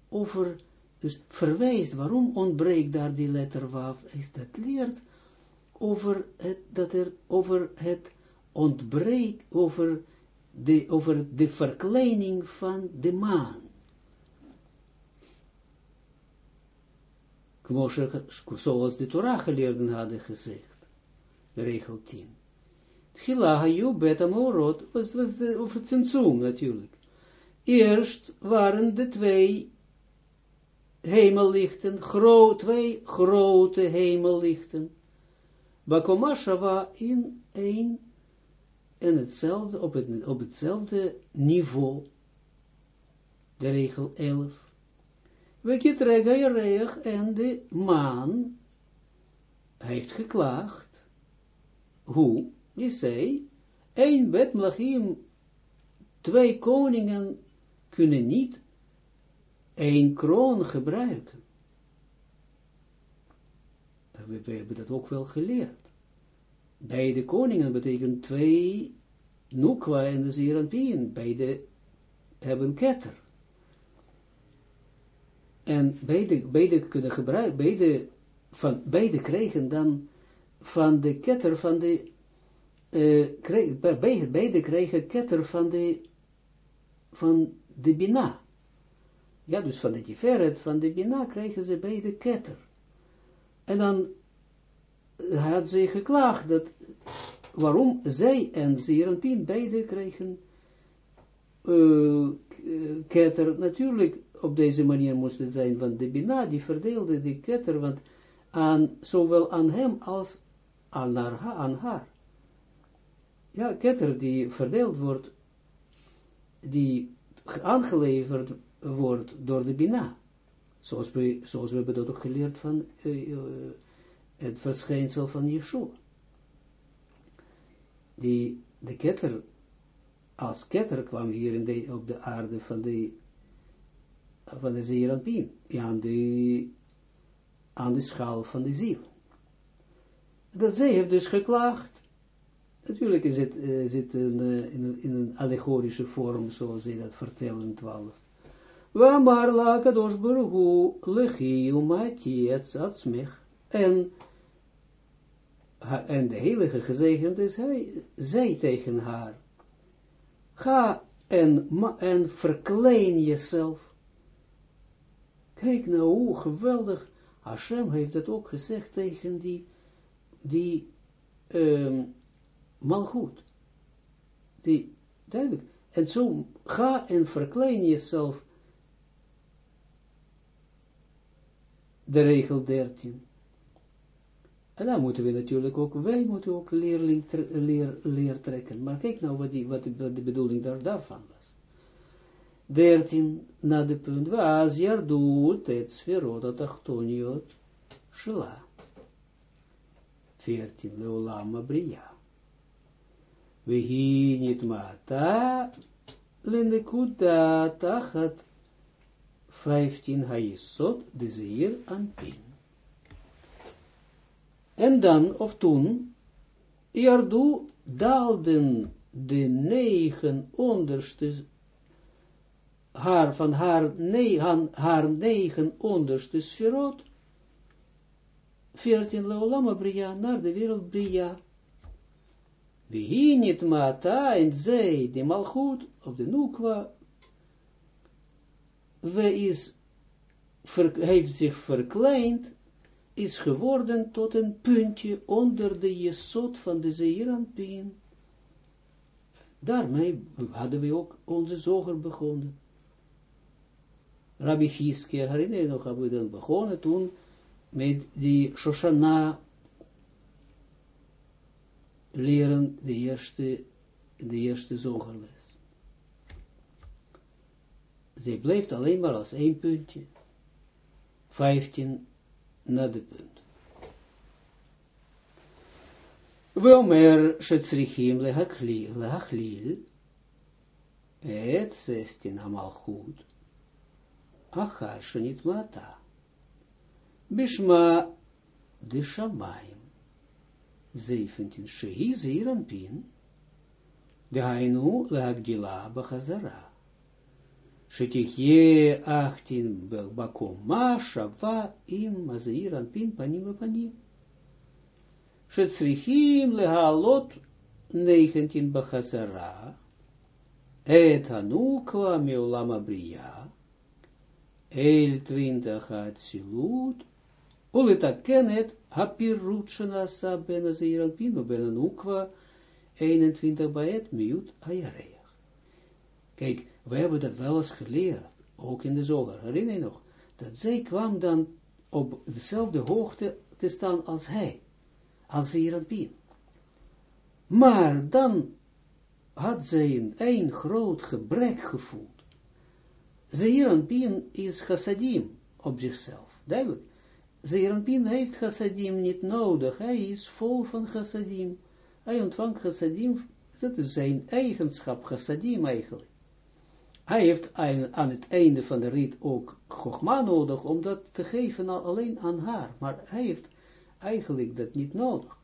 over dus verwijst, waarom ontbreekt daar die letter waf, is dat leert over het, dat er over het ontbreekt, over de, over de verkleining van de maan. Zoals de Torah geleerden hadden gezegd, regel 10. Tchila hayu bet amorot, was, was over het natuurlijk. Eerst waren de twee hemellichten, twee grote hemellichten. Bakomashava in één en hetzelfde, op, het, op hetzelfde niveau. De regel 11. We kitregayareach en de maan heeft geklaagd. Hoe? Je zei, één bet twee koningen kunnen niet een kroon gebruiken. We, hebben dat ook wel geleerd. Beide koningen betekent twee Nukwa en de Zeranpien. Beide hebben ketter. En beide, beide kunnen gebruiken, beide, van, beide kregen dan van de ketter van de, uh, kreeg, beide, beide kregen ketter van de, van de Bina. Ja, dus van de Tiferet, van de Bina krijgen ze bij de ketter. En dan had ze geklaagd dat, waarom zij en Zeranpien beide kregen uh, ketter. Natuurlijk, op deze manier moest het zijn, van de Bina, die verdeelde die ketter, want aan, zowel aan hem als aan haar. Aan haar. Ja, ketter die verdeeld wordt, die aangeleverd wordt door de Bina. Zoals we, zoals hebben dat ook geleerd van uh, uh, het verschijnsel van Yeshua. Die, de ketter, als ketter kwam hier in de, op de aarde van de, van de Zeeranpien, aan de, aan de schaal van de ziel. Dat zij heeft dus geklaagd. Natuurlijk is het, zit in, in, in, een allegorische vorm, zoals zij dat vertellen in 12 Waar la kadosh baruchu lechi umatietz atzmich. En, en de heilige gezegend is hij, zei tegen haar, ga en, verklein jezelf. Kijk nou hoe geweldig, Hashem heeft het ook gezegd tegen die, die um, malgoed. Die, duidelijk, en zo ga en verklein jezelf de regel 13. En dan moeten we natuurlijk ook, wij moeten ook leerling, leer, leer trekken. Maar kijk nou wat, die, wat, de, bedoeling daar, daarvan was. 13 na de punt, was doet het sferot atachtoniot shela. 14 leolama bria. Wehi niet mata lenekuda tachat 15 Haisot, de zeer aan pin. En dan, of toen, Yardu daalden de negen onderste, haar van haar, ne, haar negen onderste sferot, 14 Leolama Bria, naar de wereld Bria. Wie niet mata en zij, de malchut, of de nukwa, we is, heeft zich verkleind, is geworden tot een puntje onder de jesot van de Zeeranpien. Daarmee hadden we ook onze zoger begonnen. Rabbi Fiske, herinner je nog, hebben we dan begonnen toen met die Shoshana leren de eerste, de eerste zogerles. Zij blijft alleen maar als één puntje. 15 naar de punt. Weomer shetzrichim lehachlil, et 16 amal goed, achar mata, bishma de shamayim, 17 shehi ziran pin, gehainu lehagdila bachazara, Shetichye achtin bakoma shava im mazeiran pin panim panim. Shetzrichim lehalot negentin bachazara. Et hanukwa meolama bria. El twintig atzilut. Uletaken et hapirut shenasa ben azeiran pin ben hanukwa. 21 baet miut ayareach. Kijk, we hebben dat wel eens geleerd, ook in de zoger, herinner je nog, dat zij kwam dan op dezelfde hoogte te staan als hij, als Zeranpien. Maar dan had zij een, een groot gebrek gevoeld. Zeranpien is chassadim op zichzelf, duidelijk. Zeranpien heeft chassadim niet nodig, hij is vol van chassadim. Hij ontvangt chassadim, dat is zijn eigenschap, chassadim eigenlijk. Hij heeft aan het einde van de rit ook Chogma nodig, om dat te geven alleen aan haar. Maar hij heeft eigenlijk dat niet nodig.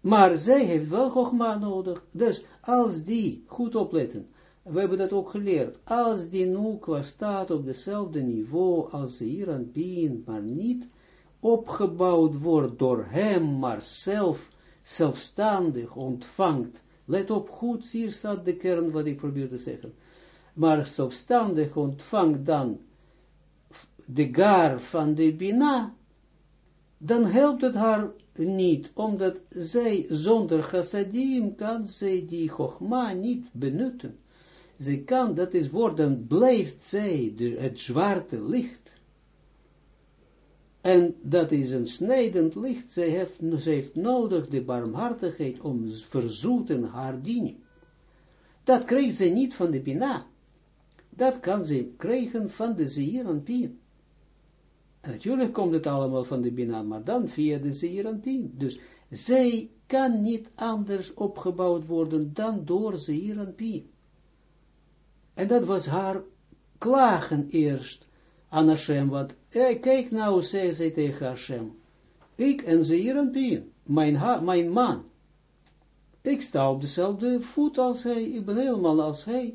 Maar zij heeft wel Chogma nodig. Dus als die, goed opletten, we hebben dat ook geleerd, als die Nukwa staat op dezelfde niveau als de Iran Pien, maar niet opgebouwd wordt door hem, maar zelf, zelfstandig ontvangt Let op goed, hier staat de kern wat ik probeer te zeggen. Maar zelfstandig ontvangt dan de gar van de Bina, dan helpt het haar niet, omdat zij zonder chassadim kan zij die chogma niet benutten. Zij kan, dat is worden, blijft zij de, het zwarte licht en dat is een snijdend licht. Zij heeft, zij heeft nodig de barmhartigheid om verzoeten haar dienen. Dat krijgt ze niet van de Bina. Dat kan ze krijgen van de Zeer en Pien. En natuurlijk komt het allemaal van de Bina, maar dan via de Zeer en Pien. Dus zij kan niet anders opgebouwd worden dan door Zeer en Pien. En dat was haar klagen eerst aan Hashem, wat, eh, kijk nou, zei zij tegen Hashem, ik en Zeir Pien, mijn, mijn man, ik sta op dezelfde voet als hij, ik ben helemaal als hij,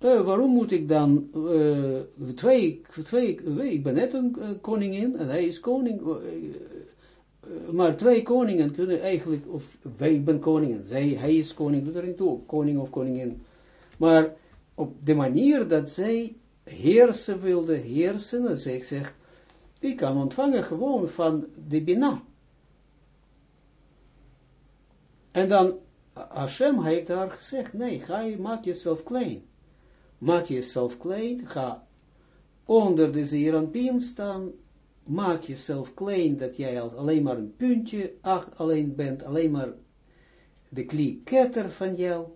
uh, waarom moet ik dan uh, twee, twee, ik ben net een koningin en hij is koning, maar twee koningen kunnen eigenlijk, of wij ben koningen, zij, hij is koning, doet er toe, koning of koningin, maar op de manier dat zij heersen wilde, heersen, en zij zegt, ik kan ontvangen gewoon van de Bina. En dan, Hashem heeft haar gezegd, nee, ga je, maak jezelf klein. Maak jezelf klein, ga onder de zeeranpien staan, maak jezelf klein, dat jij alleen maar een puntje ach, alleen bent, alleen maar de klieketter van jou.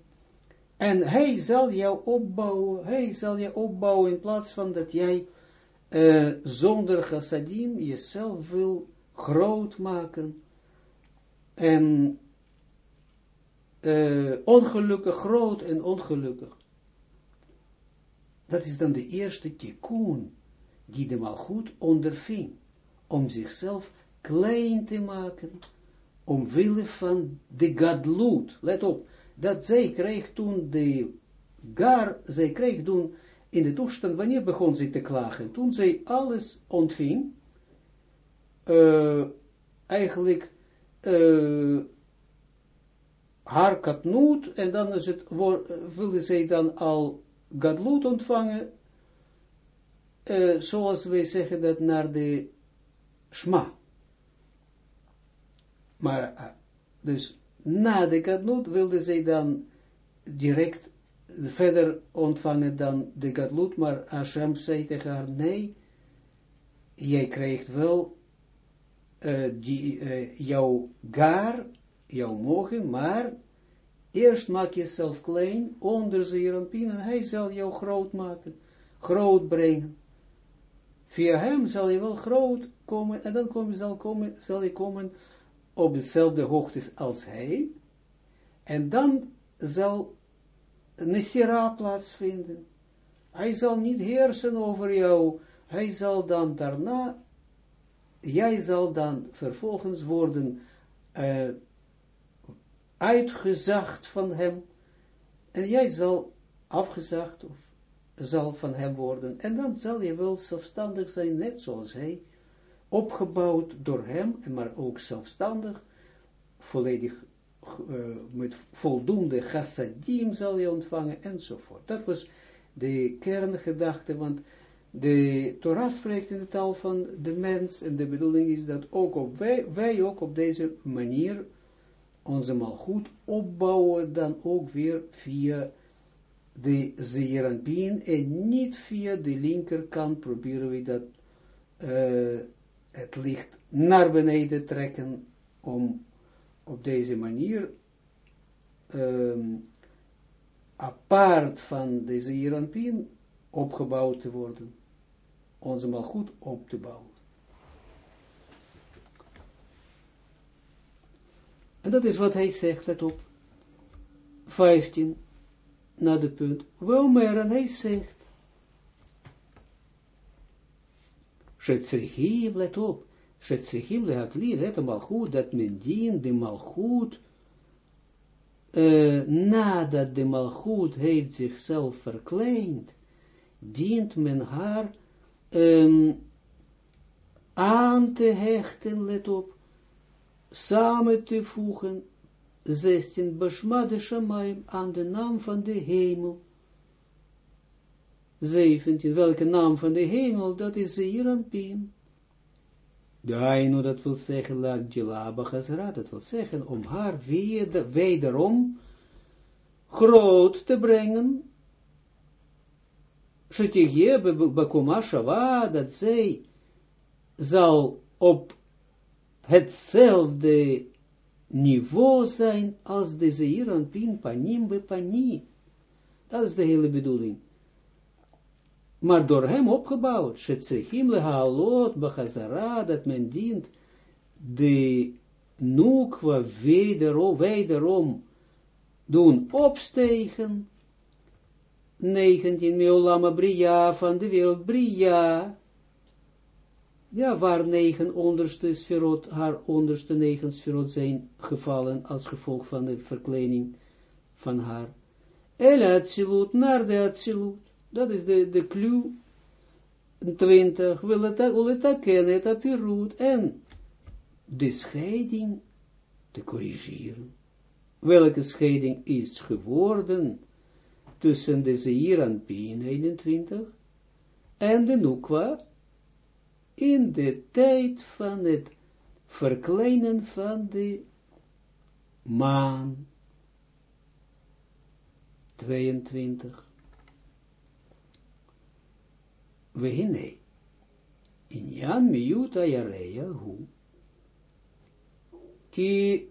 En hij zal jou opbouwen, hij zal je opbouwen in plaats van dat jij uh, zonder chassadim jezelf wil groot maken en uh, ongelukkig, groot en ongelukkig. Dat is dan de eerste tikkun die de malgoed onderving, om zichzelf klein te maken, omwille van de gadloed. Let op, dat zij kreeg toen de gar, zij kreeg toen in de toestand, wanneer begon zij te klagen? Toen zij alles ontving, uh, eigenlijk uh, haar katnoot, en dan is het, wilde zij dan al gadloed ontvangen, zoals wij zeggen dat naar de schma. Maar, dus na de gadloed wilde zij dan direct verder ontvangen dan de gadlut, maar Hashem zei tegen haar, nee, jij krijgt wel uh, die, uh, jouw gar, jouw mogen, maar eerst maak jezelf klein onder zijn en hij zal jou groot maken, groot brengen. Via hem zal je wel groot komen en dan kom, zal, komen, zal je komen op dezelfde hoogte als hij en dan zal Nesira plaatsvinden. Hij zal niet heersen over jou. Hij zal dan daarna, jij zal dan vervolgens worden uh, van hem. En jij zal afgezacht of zal van hem worden. En dan zal je wel zelfstandig zijn, net zoals hij, opgebouwd door hem, maar ook zelfstandig, volledig uh, met voldoende chassadim zal je ontvangen, enzovoort. Dat was de kerngedachte, want de Torah spreekt in de taal van de mens, en de bedoeling is dat ook op wij, wij ook op deze manier onze malgoed opbouwen, dan ook weer via de zeeranpien, en niet via de linkerkant proberen we dat uh, het licht naar beneden trekken, om op deze manier um, apart van deze Irampien opgebouwd te worden. Onze mal goed op te bouwen. En dat is wat hij zegt, let op. 15, na de punt. Wel meer, en hij zegt. Shetzrichim, let op. Shetzrichim lehakli, het malchut, dat men dient de malchut, uh, nadat de malchut heeft zichzelf verkleind, dient men haar um, aan te hechten, let op, samen te voegen, 16, Bashma de Shamaim, aan de naam van de hemel. 17, welke naam van de hemel, dat is Zeeranpien. Dainu, dat wil zeggen, la Jilaba Hazara, dat wil zeggen, om haar wederom groot te brengen, Shetigje Bakuma Shava, dat zij zal op hetzelfde niveau zijn als de Zeiran Pin Panim be Panim. Dat is de hele bedoeling maar door hem opgebouwd, shetzrichim lehalot bachazara, dat men dient de nukwa wederom, wederom doen opstegen, 19 meolama bria van de wereld bria, ja, waar negen onderste sferot, haar onderste negen sferot zijn gevallen als gevolg van de verkleining van haar. El Atsilut, naar de Atsilut. Dat is de, de clue 20. Wil het kennen, het apirut. En de scheiding te corrigeren. Welke scheiding is geworden tussen de Zeir en Pien 21 en de Nukwa in de tijd van het verkleinen van de maan 22. We in Jan miuta jareja hu, ki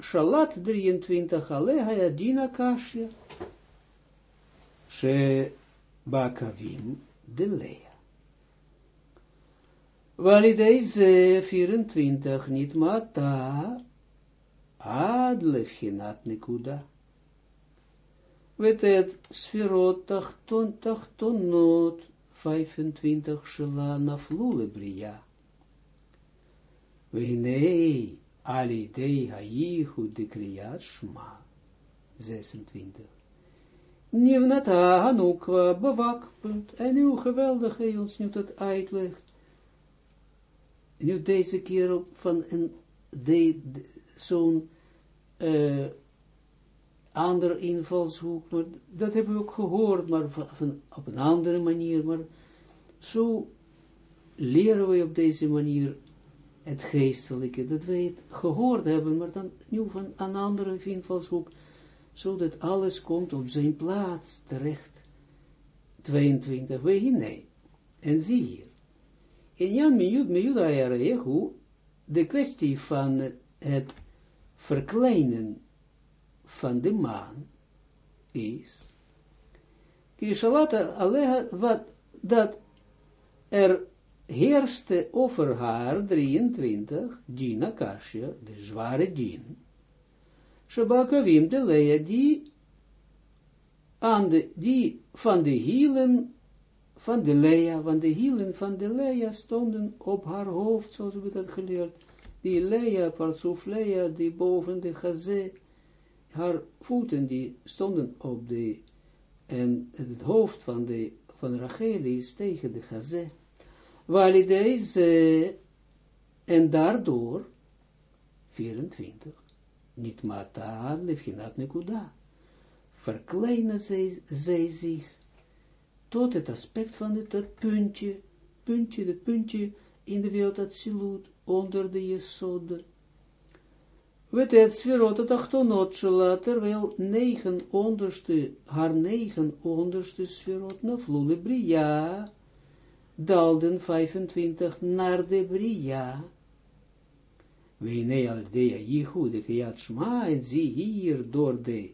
shalat 23 aleha yadina kashya, she bakavim de lea. Walideze 24 niet mata, ad lefhinat nekuda. Wetet sferot tachton tachtonot 25 shela naflule bria. Weinei alidei haihu de kriyat shma 26. Nivnata Hanukwa punt. En hoe geweldig hij ons nu dat uitlegt. Nu deze keer van een zo'n uh, ander invalshoek, maar dat hebben we ook gehoord, maar van, op een andere manier, maar zo leren we op deze manier het geestelijke, dat wij het gehoord hebben, maar dan nu van een andere invalshoek, zodat alles komt op zijn plaats terecht. 22, we nee. En zie hier. In Jan Miyud de kwestie van het verkleinen van de maan is, Kishalata Aleha, wat dat er heerste over haar 23, Dina Kashya, de zware din, Shabakavim de Lea, die aan de, van de hielen van de Lea, van de hielen van de Lea stonden op haar hoofd, zoals we dat geleerd. Die Lea, Parsuf Lea, die boven de Gazé, haar voeten die stonden op de, en het hoofd van de, van Rachel is tegen de Gazé. Waar deze, en daardoor, 24, niet mata, lefhinat nekuda, verkleinen zij, zij zich tot het aspect van het puntje, puntje, het puntje in de wereld absoluut, onder de jesode. Weet sferot het achtonot shela, terwijl negen onderste, haar negen onderste sferot na vloele bria, dalden 25 naar de bria. Wene al de Jehude kriyat shma, en zie hier door de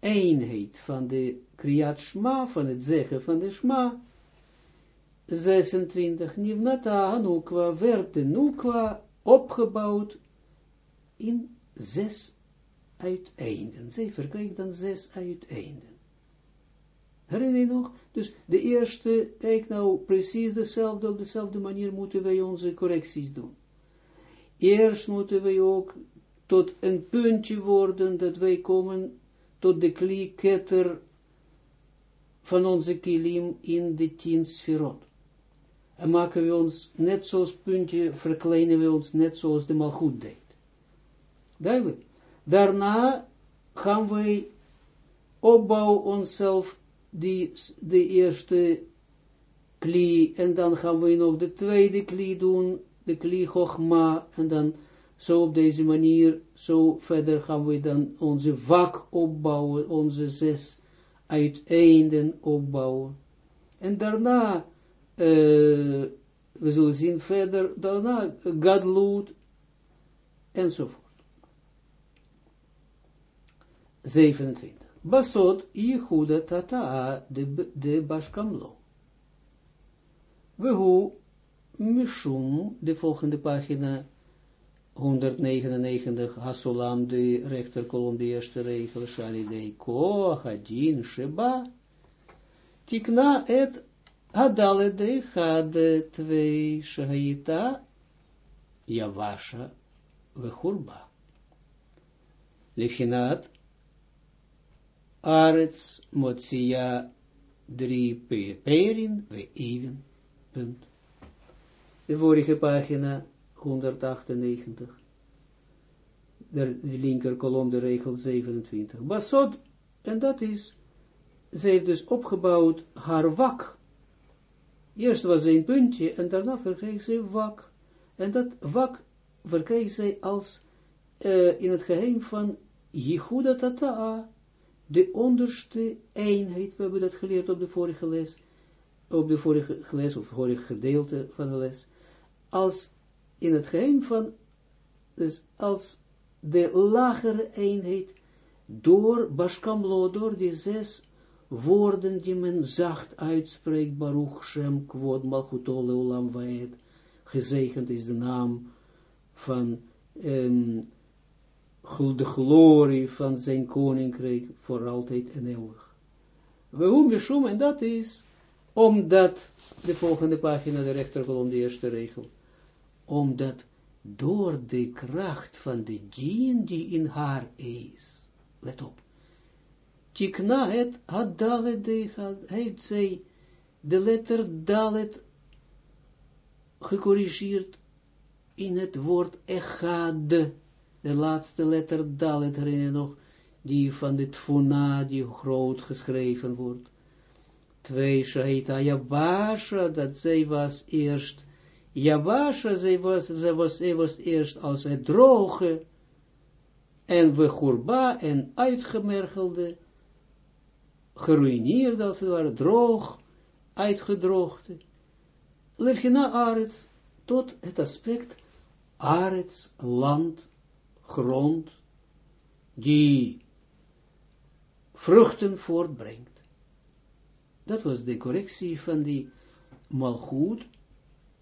eenheid van de kriyat shma, van het zeggen van de shma, 26, Nivnata Hanukwa werd de Nukwa opgebouwd in zes uiteinden. Zij verkrijgt dan zes uiteinden. Herinner je nog? Dus de eerste, kijk nou, precies dezelfde, op dezelfde manier moeten wij onze correcties doen. Eerst moeten wij ook tot een puntje worden, dat wij komen tot de klieketter van onze kilim in de tien sferot. En maken we ons net zoals puntje, verkleinen we ons net zoals de malgoed deed. Duidelijk. Daarna gaan wij opbouwen onszelf die, de eerste kli, en dan gaan we nog de tweede kli doen, de kli Chogma, en dan zo op deze manier, zo verder gaan we dan onze vak opbouwen, onze zes uiteinden opbouwen. En daarna, uh, we zullen zien verder, daarna Gadlut, enzovoort. 27. Basod Yehuda Tata de, de Bashkamlo. Wehu Mishum, de volgende pagina, 199, Hasolam, de rechterkolom, de eerste regel, Shalidei Ko, Hadin, Sheba, Tikna et Hadale de Had, twee, Shahita, Yavasha, Vechurba. Lechinat arets motsia drie perin, we even, punt. De vorige pagina, 198. De, linker kolom, de regel 27. Basod, en dat is, ze heeft dus opgebouwd haar wak. Eerst was ze een puntje, en daarna verkreeg ze wak. En dat wak verkreeg zij als uh, in het geheim van Yehuda Tata'a, de onderste eenheid, we hebben dat geleerd op de vorige les, op de vorige les, of vorige gedeelte van de les, als in het geheim van, dus als de lagere eenheid, door Bashkamlo, door die zes woorden die men zacht uitspreekt, Baruch Shem Kvod Malchutole Olam Vaed, gezegend is de naam van um, de glorie van zijn koninkrijk voor altijd en eeuwig. Waarom Yeshum, en dat is omdat, de volgende pagina, de rechterkolom, de eerste regel, omdat door de kracht van de dien die in haar is, let op, tikna het had dalet, heeft zij de letter dalet gecorrigeerd in het woord echad, de laatste letter dalet, herinner nog, die van de tfuna, die groot geschreven wordt. Twee, shaita yabasha, dat zij was eerst, yabasha, zij was, zij was, zij was eerst als het droge, en we gurba, en uitgemergelde, geruineerd als het ware, droog, uitgedroogde. Levgina arets, tot het aspect arets, land, grond, die vruchten voortbrengt. Dat was de correctie van die malgoed.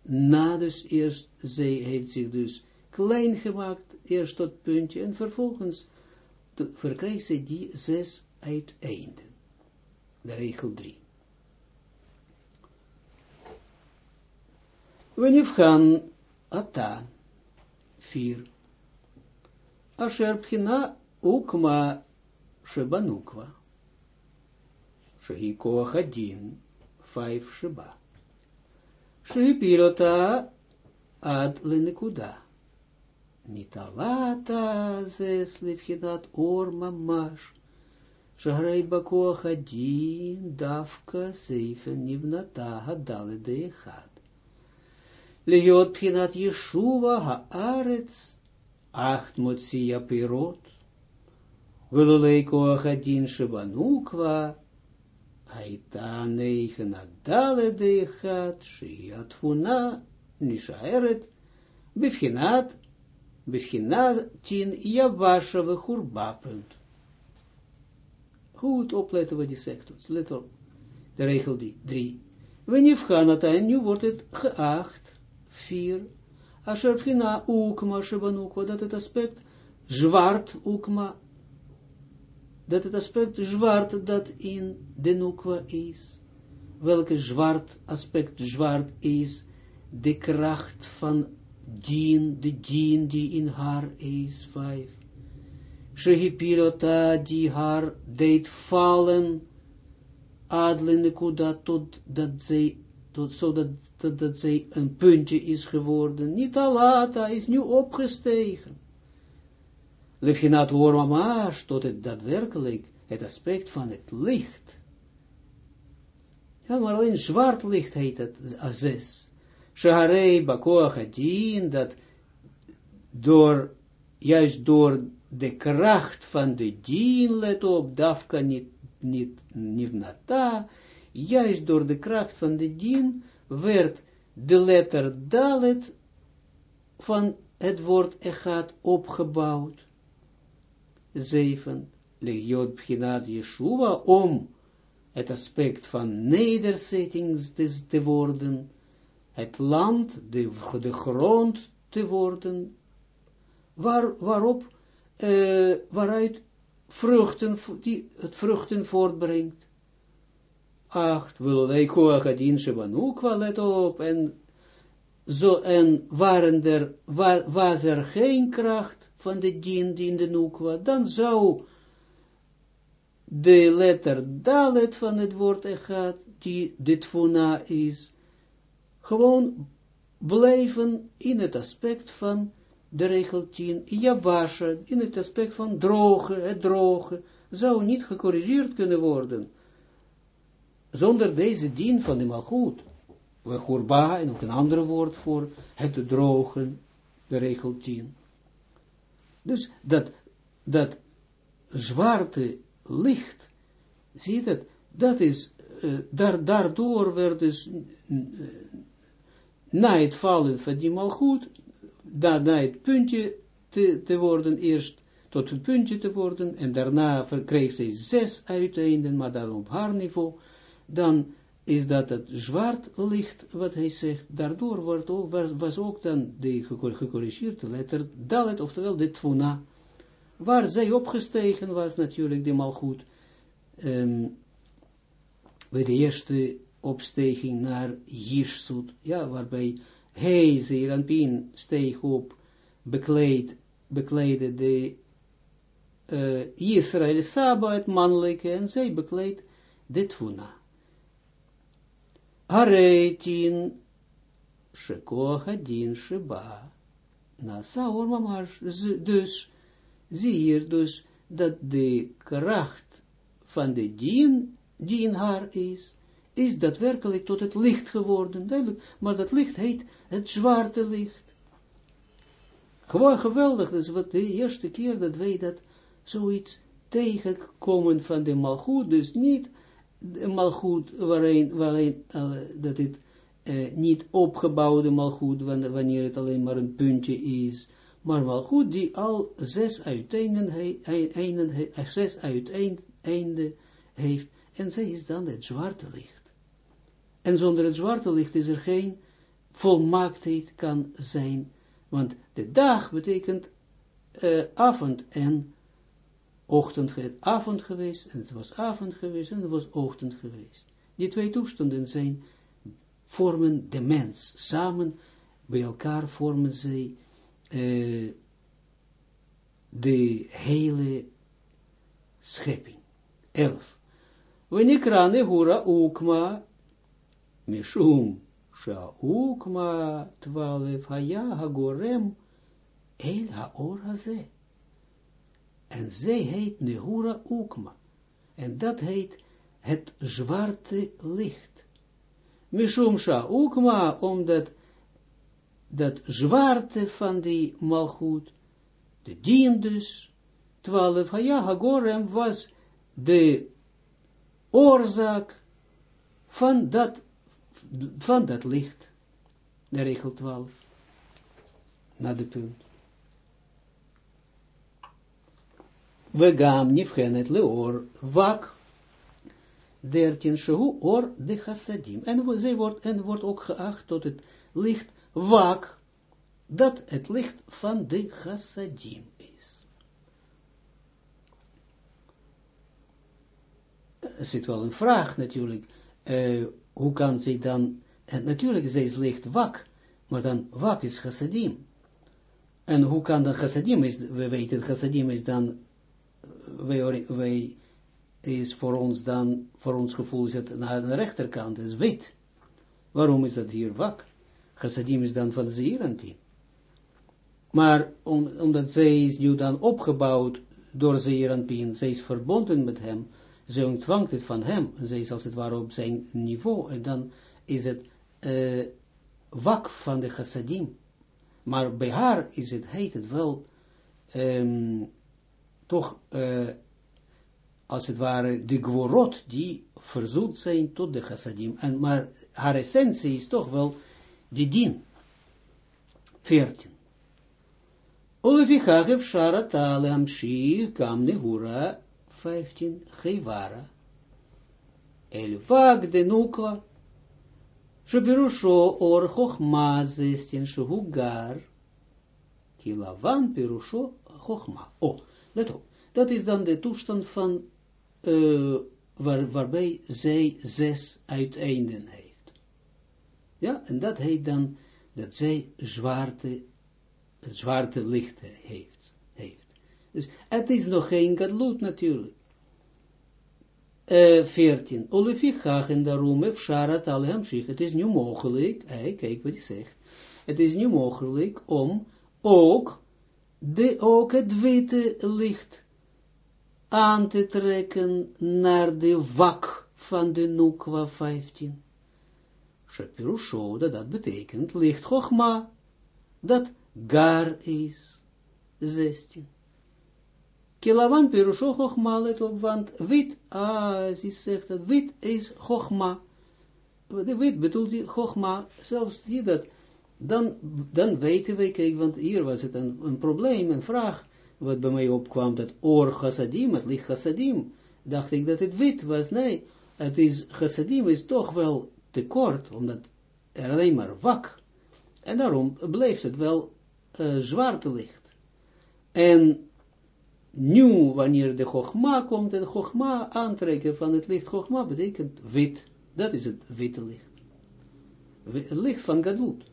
Na dus eerst, zij heeft zich dus klein gemaakt, eerst tot puntje, en vervolgens verkreeg ze die zes uiteinden. De regel drie. gaan ata, vier. Asher pchina ukma shebanukwa. Shehi koach adin, vijf sheba. Shehi pilota ad lenekuda. Nitalata zes levchinat or mamash. Adin, davka zeifen nivnata hadale de echad. Lehiot pchinat Yeshuva haaretz acht motsia pirot, koach adin shebanukwa, Haita negen adale deichat, Shiat funa, Nishaeret, Bifhinat, Bifhinat tin Yavasha vechurba, punt. Goed opletten wat die zegt ons. Let. De regel die, drie. Wanneer Fhanata, en nu wordt het geacht, vier, Asher Ukma Shebanukwa, dat het aspect zwart Ukma, dat het aspect zwart dat in de Nukwa is. Welke zwart aspect zwart is, de kracht van dien, de dien die in haar is, vijf. Shehipirota die haar deed vallen, adlen kuda tot dat zij zodat dat, dat zij een puntje is geworden. Niet alata is nu opgestegen. Lefinaat Ormamash, tot het daadwerkelijk het aspect van het licht. Ja, maar alleen zwart licht heet het azes. Shaharei bakoach adin, dat door, juist door de kracht van de dien, let op, dafka niet, niet, nivnata, juist door de kracht van de dien, werd de letter dalet van het woord echat opgebouwd. 7. Legiot Bchinat Yeshua, om het aspect van nederzettings te, te worden, het land, de, de grond te worden, waar, waarop, uh, waaruit vruchten, die het vruchten voortbrengt acht, wil leikoach adin shebanukwa, let op, en zo, en waren er, wa, was er geen kracht van de dien die in de nukwa, dan zou de letter dalet van het woord echad, die de tfuna is, gewoon blijven in het aspect van de regel 10, Yavasha, in het aspect van droge, het droge, zou niet gecorrigeerd kunnen worden, zonder deze dien van de malgoed. We en ook een ander woord voor het drogen, de regel 10. Dus dat, dat zwarte licht, zie je dat, dat is, uh, daar, daardoor werd dus, uh, na het vallen van die malgoed, na, het puntje te, te worden, eerst tot een puntje te worden, en daarna kreeg ze zes uiteinden, maar dan op haar niveau, dan is dat het zwart licht, wat hij zegt, daardoor wordt ook, was ook dan de gecorrigeerde letter dalet, oftewel de tfuna, waar zij opgestegen was natuurlijk, de malgoed, um, bij de eerste opsteging naar Jirsut, ja, waarbij hij, Zeranpin, steeg op, bekleed, bekleedde de uh, Israël Saba, het mannelijke, en zij bekleed de Tfuna. Areitin, Shekoha din Sheba. Na Saor mamash, dus, zie hier dus, dat de kracht van de dien, die in haar is, is daadwerkelijk tot het licht geworden, duidelijk, maar dat licht heet het zwarte licht. Gewoon geweldig, dat is wat de eerste keer dat wij dat zoiets tegenkomen van de malgoed, dus niet de malgoed waarin, waarin uh, dat het uh, niet opgebouwde malgoed, wanneer het alleen maar een puntje is, maar malgoed die al zes uiteinden, he, zes uiteinden heeft, en zij is dan het zwarte licht. En zonder het zwarte licht is er geen volmaaktheid kan zijn, want de dag betekent uh, avond en ochtend, avond geweest, en het was avond geweest, en het was ochtend geweest. Die twee toestanden zijn, vormen de mens, samen bij elkaar vormen zij uh, de hele schepping. Elf. Wanneer krane hura ukma Mishum Shaukma twaalf Haya Hagorem El Haor Haze. En zij heet Nehura Ukma. En dat heet het zwarte licht. Mishum Shaukma, omdat dat zwarte van die malgoed, de dien dus, twaalf Haya Hagorem was de oorzaak van dat van dat licht, de regel 12, naar de punt. Gaan nifgenet leor wak, 13 shehu or de chassadim. En zij wordt, en wordt ook geacht tot het licht wak, dat het licht van de chassadim is. Er zit wel een vraag natuurlijk, hoe kan zij dan, natuurlijk zij is licht wak, maar dan wak is chassadim. En hoe kan dan chassadim is, we weten chassadim is dan, wij, wij is voor ons dan, voor ons gevoel is het naar de rechterkant, is wit. Waarom is dat hier wak? Chassadim is dan van Zeeranpien. Maar om, omdat zij is nu dan opgebouwd door Zeeranpien, zij is verbonden met hem, ze ontvangt het van hem, ze is als het ware op zijn niveau, en dan is het wak van de chassadim. Maar bij haar is het, heet het wel, um, toch, uh, als het ware, de gworot, die verzoend zijn tot de chassadim. En, maar haar essentie is toch wel de dien. 14. Olevichach efshara tale amshir kam nehura 15, Geivara. El vag de nukwa. Shepirusho or chochma 16, Shugar. Kilavan pirusho chochma. Oh, let op. Dat is dan de toestand van, uh, waar, waarbij zij zes uiteinden heeft. Ja, en dat heet dan, dat zij zwarte, zwarte licht heeft. heeft. Dus het is nog geen gadloed natuurlijk. uh, 14. Olefichach en daarom efsharat alem shich. Het is nu mogelijk, hey, kijk wat hij zegt. Het is nu mogelijk om ook, de, ook het witte licht aan te trekken naar de wak van de Nukwa 15. Shapirusho, dat dat betekent licht Chogma, dat gar is. 16. Kilavan Pirusho Chogma, let op, want wit, ah, ze zegt dat wit is Chogma. De wit bedoelt die zelfs zie dat, dan, dan weten we, kijk, want hier was het een, een probleem, een vraag, wat bij mij opkwam, dat oor chassadim, het licht chassadim, dacht ik dat het wit was, nee, het is, chassadim is toch wel te kort, omdat er alleen maar wak, en daarom bleef het wel uh, licht. En nu, wanneer de Chogma komt, en Chogma aantrekken van het licht Chogma betekent wit, dat is het witte licht. Het licht van Gadlut.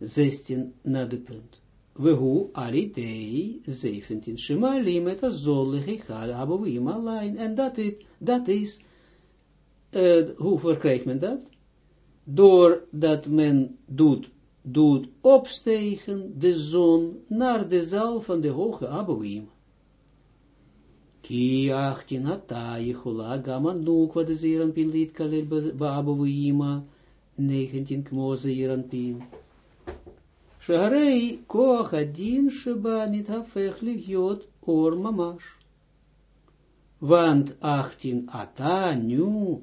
16 na de punt. We hoe aridei 17 shemalim et azol lechichal abovim alleen. En dat is, dat is hoe verkrijgt men dat? Doordat men doet, doet opstegen de zon naar de zaal van de hoge Abouim. Ki achtin hata yichula gama nukwa de zeran pin lit kalel ba Abouima 19 kmo zeran pin. Shaharei koach adin sheba nit hafech ligiot or mamash. Want 18 ata nu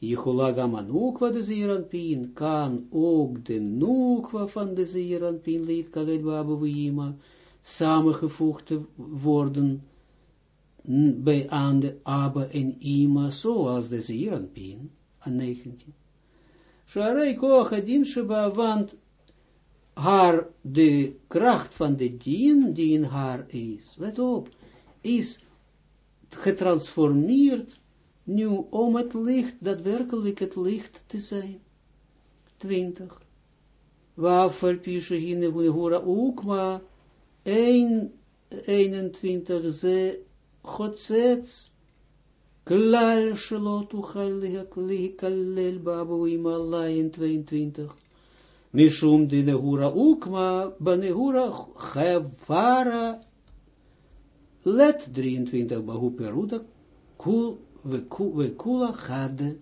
Jehula gama nukwa de zeeranpien, kan ook de nukwa van de zeeranpien, leed kaled babuima, samengevoegd worden bij aan de Abba en Ima, zoals de zeeranpien, aan 19. Sharei koach adin sheba, want haar, de kracht van de dien, die in haar is, let op, is getransformeerd nu om het licht, daadwerkelijk het licht te zijn. 20. Wafel hine hura ukma 21 ze chotzets klal shelo tuchal lihikalel babu imala in 22. Mishum de nehura ukma banehura chevara let 23 bahu peruda kul we kula gade.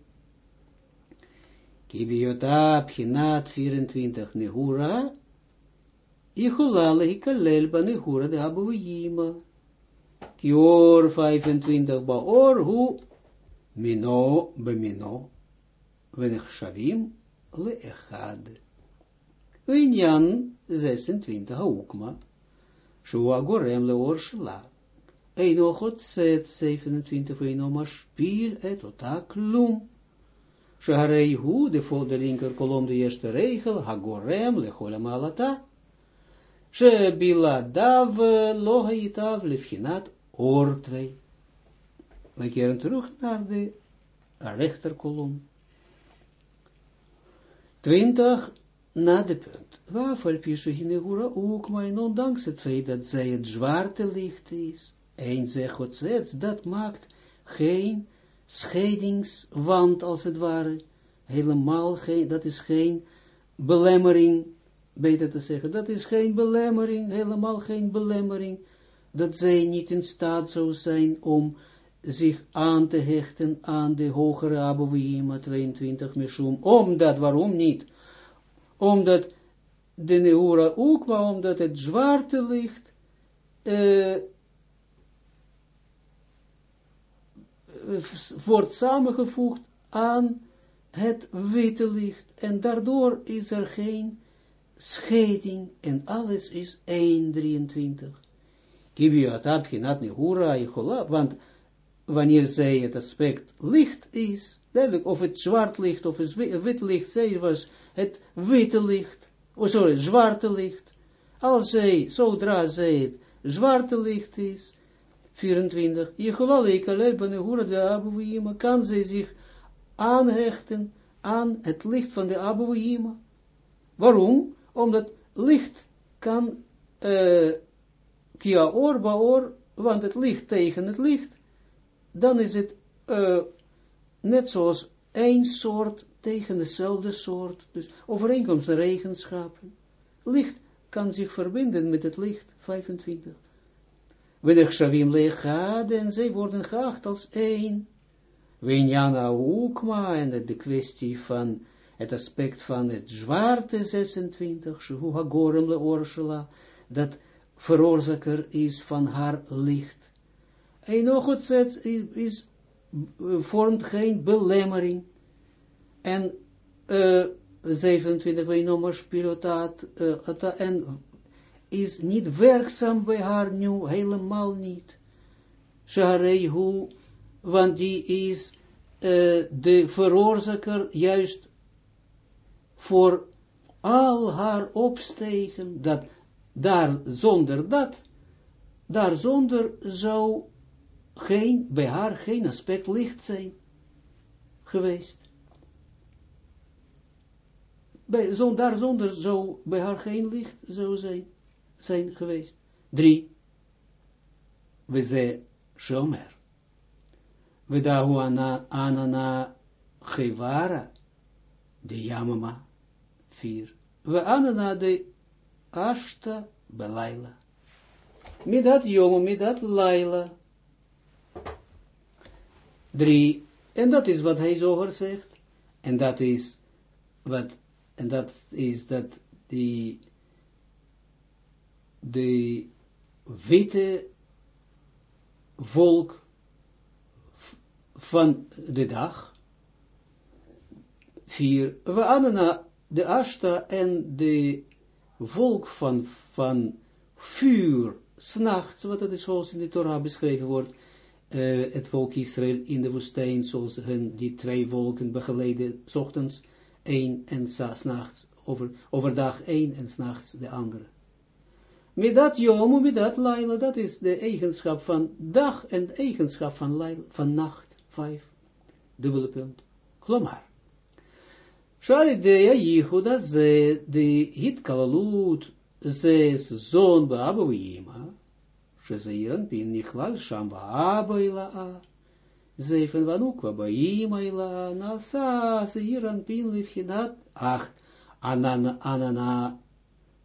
Kibiota pchinat 24 nehura. Ichula lehikalel ba nehura de abu yima. Kior 25 baor hu mino bemino. Venechshavim le echad. Injan 26 haukma. Shua gorem le or shla. Eino God zet 27 voor Eino maspiel et ota klum. Shaharei hu, de voor linker kolom, de eerste regel, hagorem lecholam alata. She bila dav lefchinat or 2. We keren terug naar de rechter kolom. 20 na de punt. Waarvoor pische hinegura ook, maar ondanks het feit dat zij het zwarte licht is, een zegt dat maakt geen scheidingswand als het ware, helemaal geen, dat is geen belemmering, beter te zeggen, dat is geen belemmering, helemaal geen belemmering, dat zij niet in staat zou zijn om zich aan te hechten aan de hogere Abouima 22 Mishum, omdat, waarom niet? Omdat de Neura ook, maar omdat het zwarte licht, uh, wordt samengevoegd aan het witte licht. En daardoor is er geen scheiding en alles is 1,23. Kibiatab hinat nehura ichola, want wanneer zij het aspect licht is, duidelijk, of het zwart licht of het wit licht, zij was het witte licht, oh sorry, zwarte licht. Als zij, zodra zij het zwarte licht is, 24. Jechola lekalel benehura de abuwima, kan zij zich aanhechten aan het licht van de abuwima. Waarom? Omdat licht kan, uh, kia or baor, want het licht tegen het licht, dan is het uh, net zoals één soort tegen dezelfde soort, dus overeenkomstige eigenschappen. Licht kan zich verbinden met het licht, 25. We de Gshavim lechade, en zij worden geacht als één. Winjana Ukma, en de kwestie van het aspect van het zwarte 26, Shehu Hagorem le Orshela, dat veroorzaker is van haar licht. En nog het zet is, vormt geen belemmering. En uh, 27, wij noemen spirotaat, uh, en is niet werkzaam bij haar nu, helemaal niet. Sharehu, want die is uh, de veroorzaker juist voor al haar opstegen, dat daar zonder dat, daar zonder zou geen, bij haar geen aspect licht zijn geweest. Bij, zo, daar zonder zou bij haar geen licht zou zijn, zijn geweest. Drie. We ze shomer. We dahu anana gevara de yamama. Vier. We anana de ashta belaila. Midat yom, midat laila. Drie. En dat is wat hij zoger zegt. En dat is wat, en dat is dat die, de witte volk van de dag. Vier. We anana de ashta en de volk van, van vuur, s'nachts, wat het is zoals in de Torah beschreven wordt, uh, het volk Israël in de woestijn, zoals hun die twee volken begeleiden, s ochtends één en s'nachts, over, overdag één en s'nachts de andere. Met dat jomu, met dat laila, dat is de eigenschap van dag en eigenschap van, laila, van nacht, vijf, dubbele punt. Klomar. Sharidea Yihuda ze de hitkalalut zes zon ba'abuima, shezeiran pin nichlal sham ba'aba ila'a, zeven vanukwa ba'ima ila'a, nasa zeiran pin livhinat acht, anana anana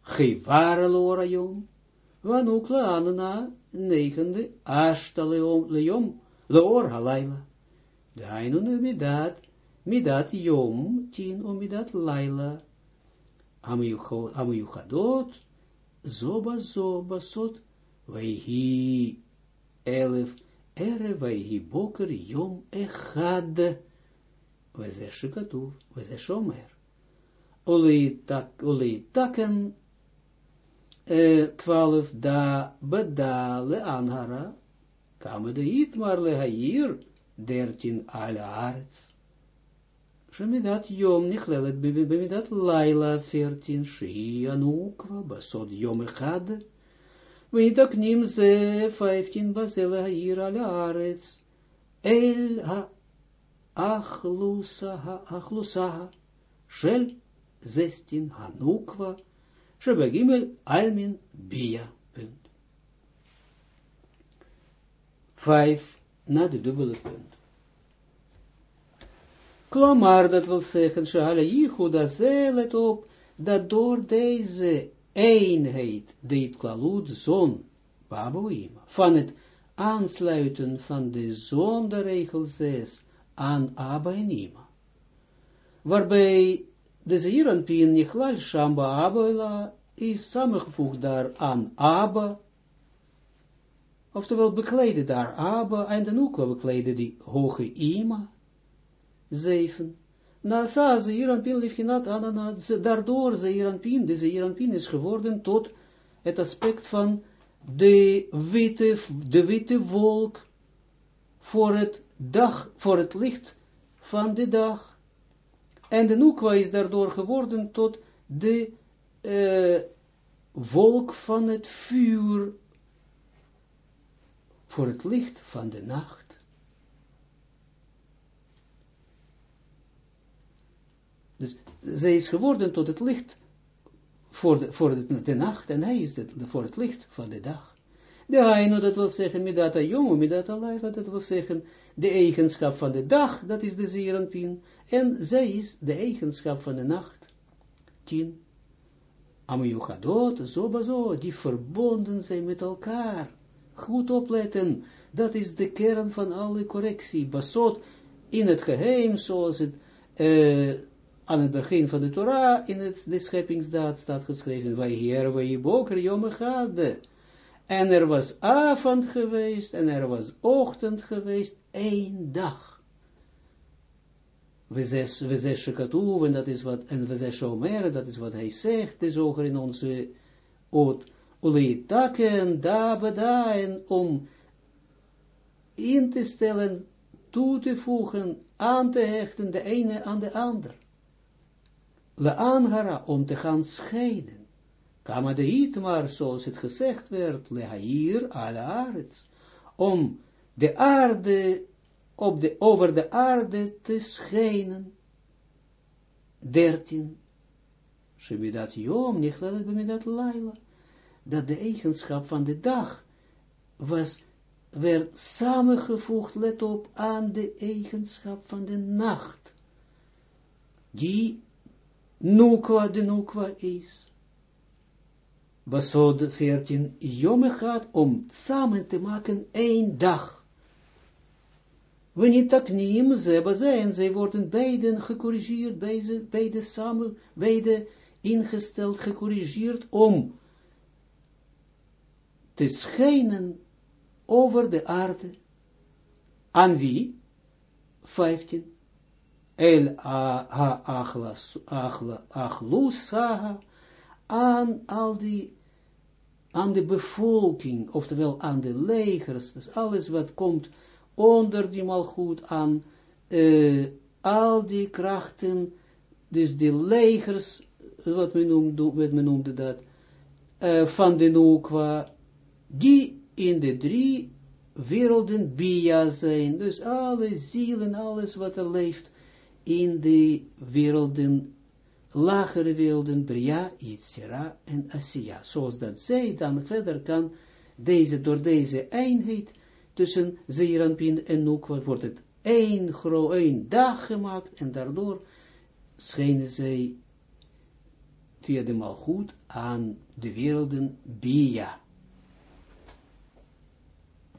chivara lorayom, vanukla anana negende ashta leom leor halayla. De einu midat midat yom, tien, o midat laila, amuyuchadot, zoba zoba sot, Vaihi elef, ere vaihi boker yom echad. Везе шикатув, везе shomer. Oli taken twaalf, da, beda, le angara, kamen de itmar le hair, dertien al arts. Shemidat yom nichlelet, bemidat laila, fertin, shi anukwa, basod yom echad, Vindaknim ze 15 basela hier ala arets. El ha achlusaha achlusaha shel 16 hanukva. Shebegimel almin bia. Punt. Vijf na de punt. Klomar, dat wil zeggen, Shale Yichuda, let op, dat door deze eenheid, de klalut zon, Baboima, van het aansluiten van de zon, de regel 6, aan Abba en Ima, waarbij de Zeeranpien Nichlal Shamba Abba is samengevoegd daar aan Abba, oftewel bekleden daar Abba, en dan ook bekleden die hoge Ima, 7. Nasa Zeeranpin Lichinat Anana, daardoor Zeeranpin, de Zeeranpin is geworden tot het aspect van de witte, de witte wolk voor het dag, voor het licht van de dag. En de Nukwa is daardoor geworden tot de uh, wolk van het vuur voor het licht van de nacht. Dus zij is geworden tot het licht voor de, voor de, de nacht en hij is het, voor het licht van de dag. De Haino, dat wil zeggen, midata jongen, midata laila, dat wil zeggen, de eigenschap van de dag, dat is de zeeranpin, en zij is de eigenschap van de nacht. Tien. Zo zo, die verbonden zijn met elkaar. Goed opletten, dat is de kern van alle correctie. Basot, in het geheim, zoals het uh, aan het begin van de Torah, in het, de scheppingsdaad staat geschreven, wij hier, wij boker, jome gade. En er was avond geweest, en er was ochtend geweest, één dag. We zeggen shekatu, en dat is wat, en we zeggen shomer, dat is wat hij zegt, de zoger in onze oot, uli taken, da beda, en om in te stellen, toe te voegen, aan te hechten, de ene aan de ander. Le om te gaan scheiden. Kama de maar zoals het gezegd werd, lehair ala arets, om de aarde, op de, over de aarde te schijnen. 13. Shemidat yom, nichtlalet bemidat laila. Dat de eigenschap van de dag was, werd samengevoegd, let op, aan de eigenschap van de nacht. Die nukwa de nukwa is. Basod 14, Jome gaat om samen te maken één dag. Niet taknim, ze zijn, zij worden beiden gecorrigeerd, beide, beide samen, beide ingesteld, gecorrigeerd om te schijnen over de aarde. Aan wie? 15. El ha achlus aan al die aan de bevolking, oftewel aan de legers, dus alles wat komt onder die malgoed aan, uh, al die krachten, dus de legers, wat men noemde, wat men noemde dat, van de Nukwa, die in de drie werelden Bia zijn, dus alle zielen, alles wat er leeft in de werelden lagere werelden, Bria, Yitzira en Asiya. Zoals dat zij dan verder kan, deze, door deze eenheid tussen Zeeranpin en Nukwa, wordt het één, gro één dag gemaakt en daardoor schijnen zij via de malgoed aan de werelden Bia.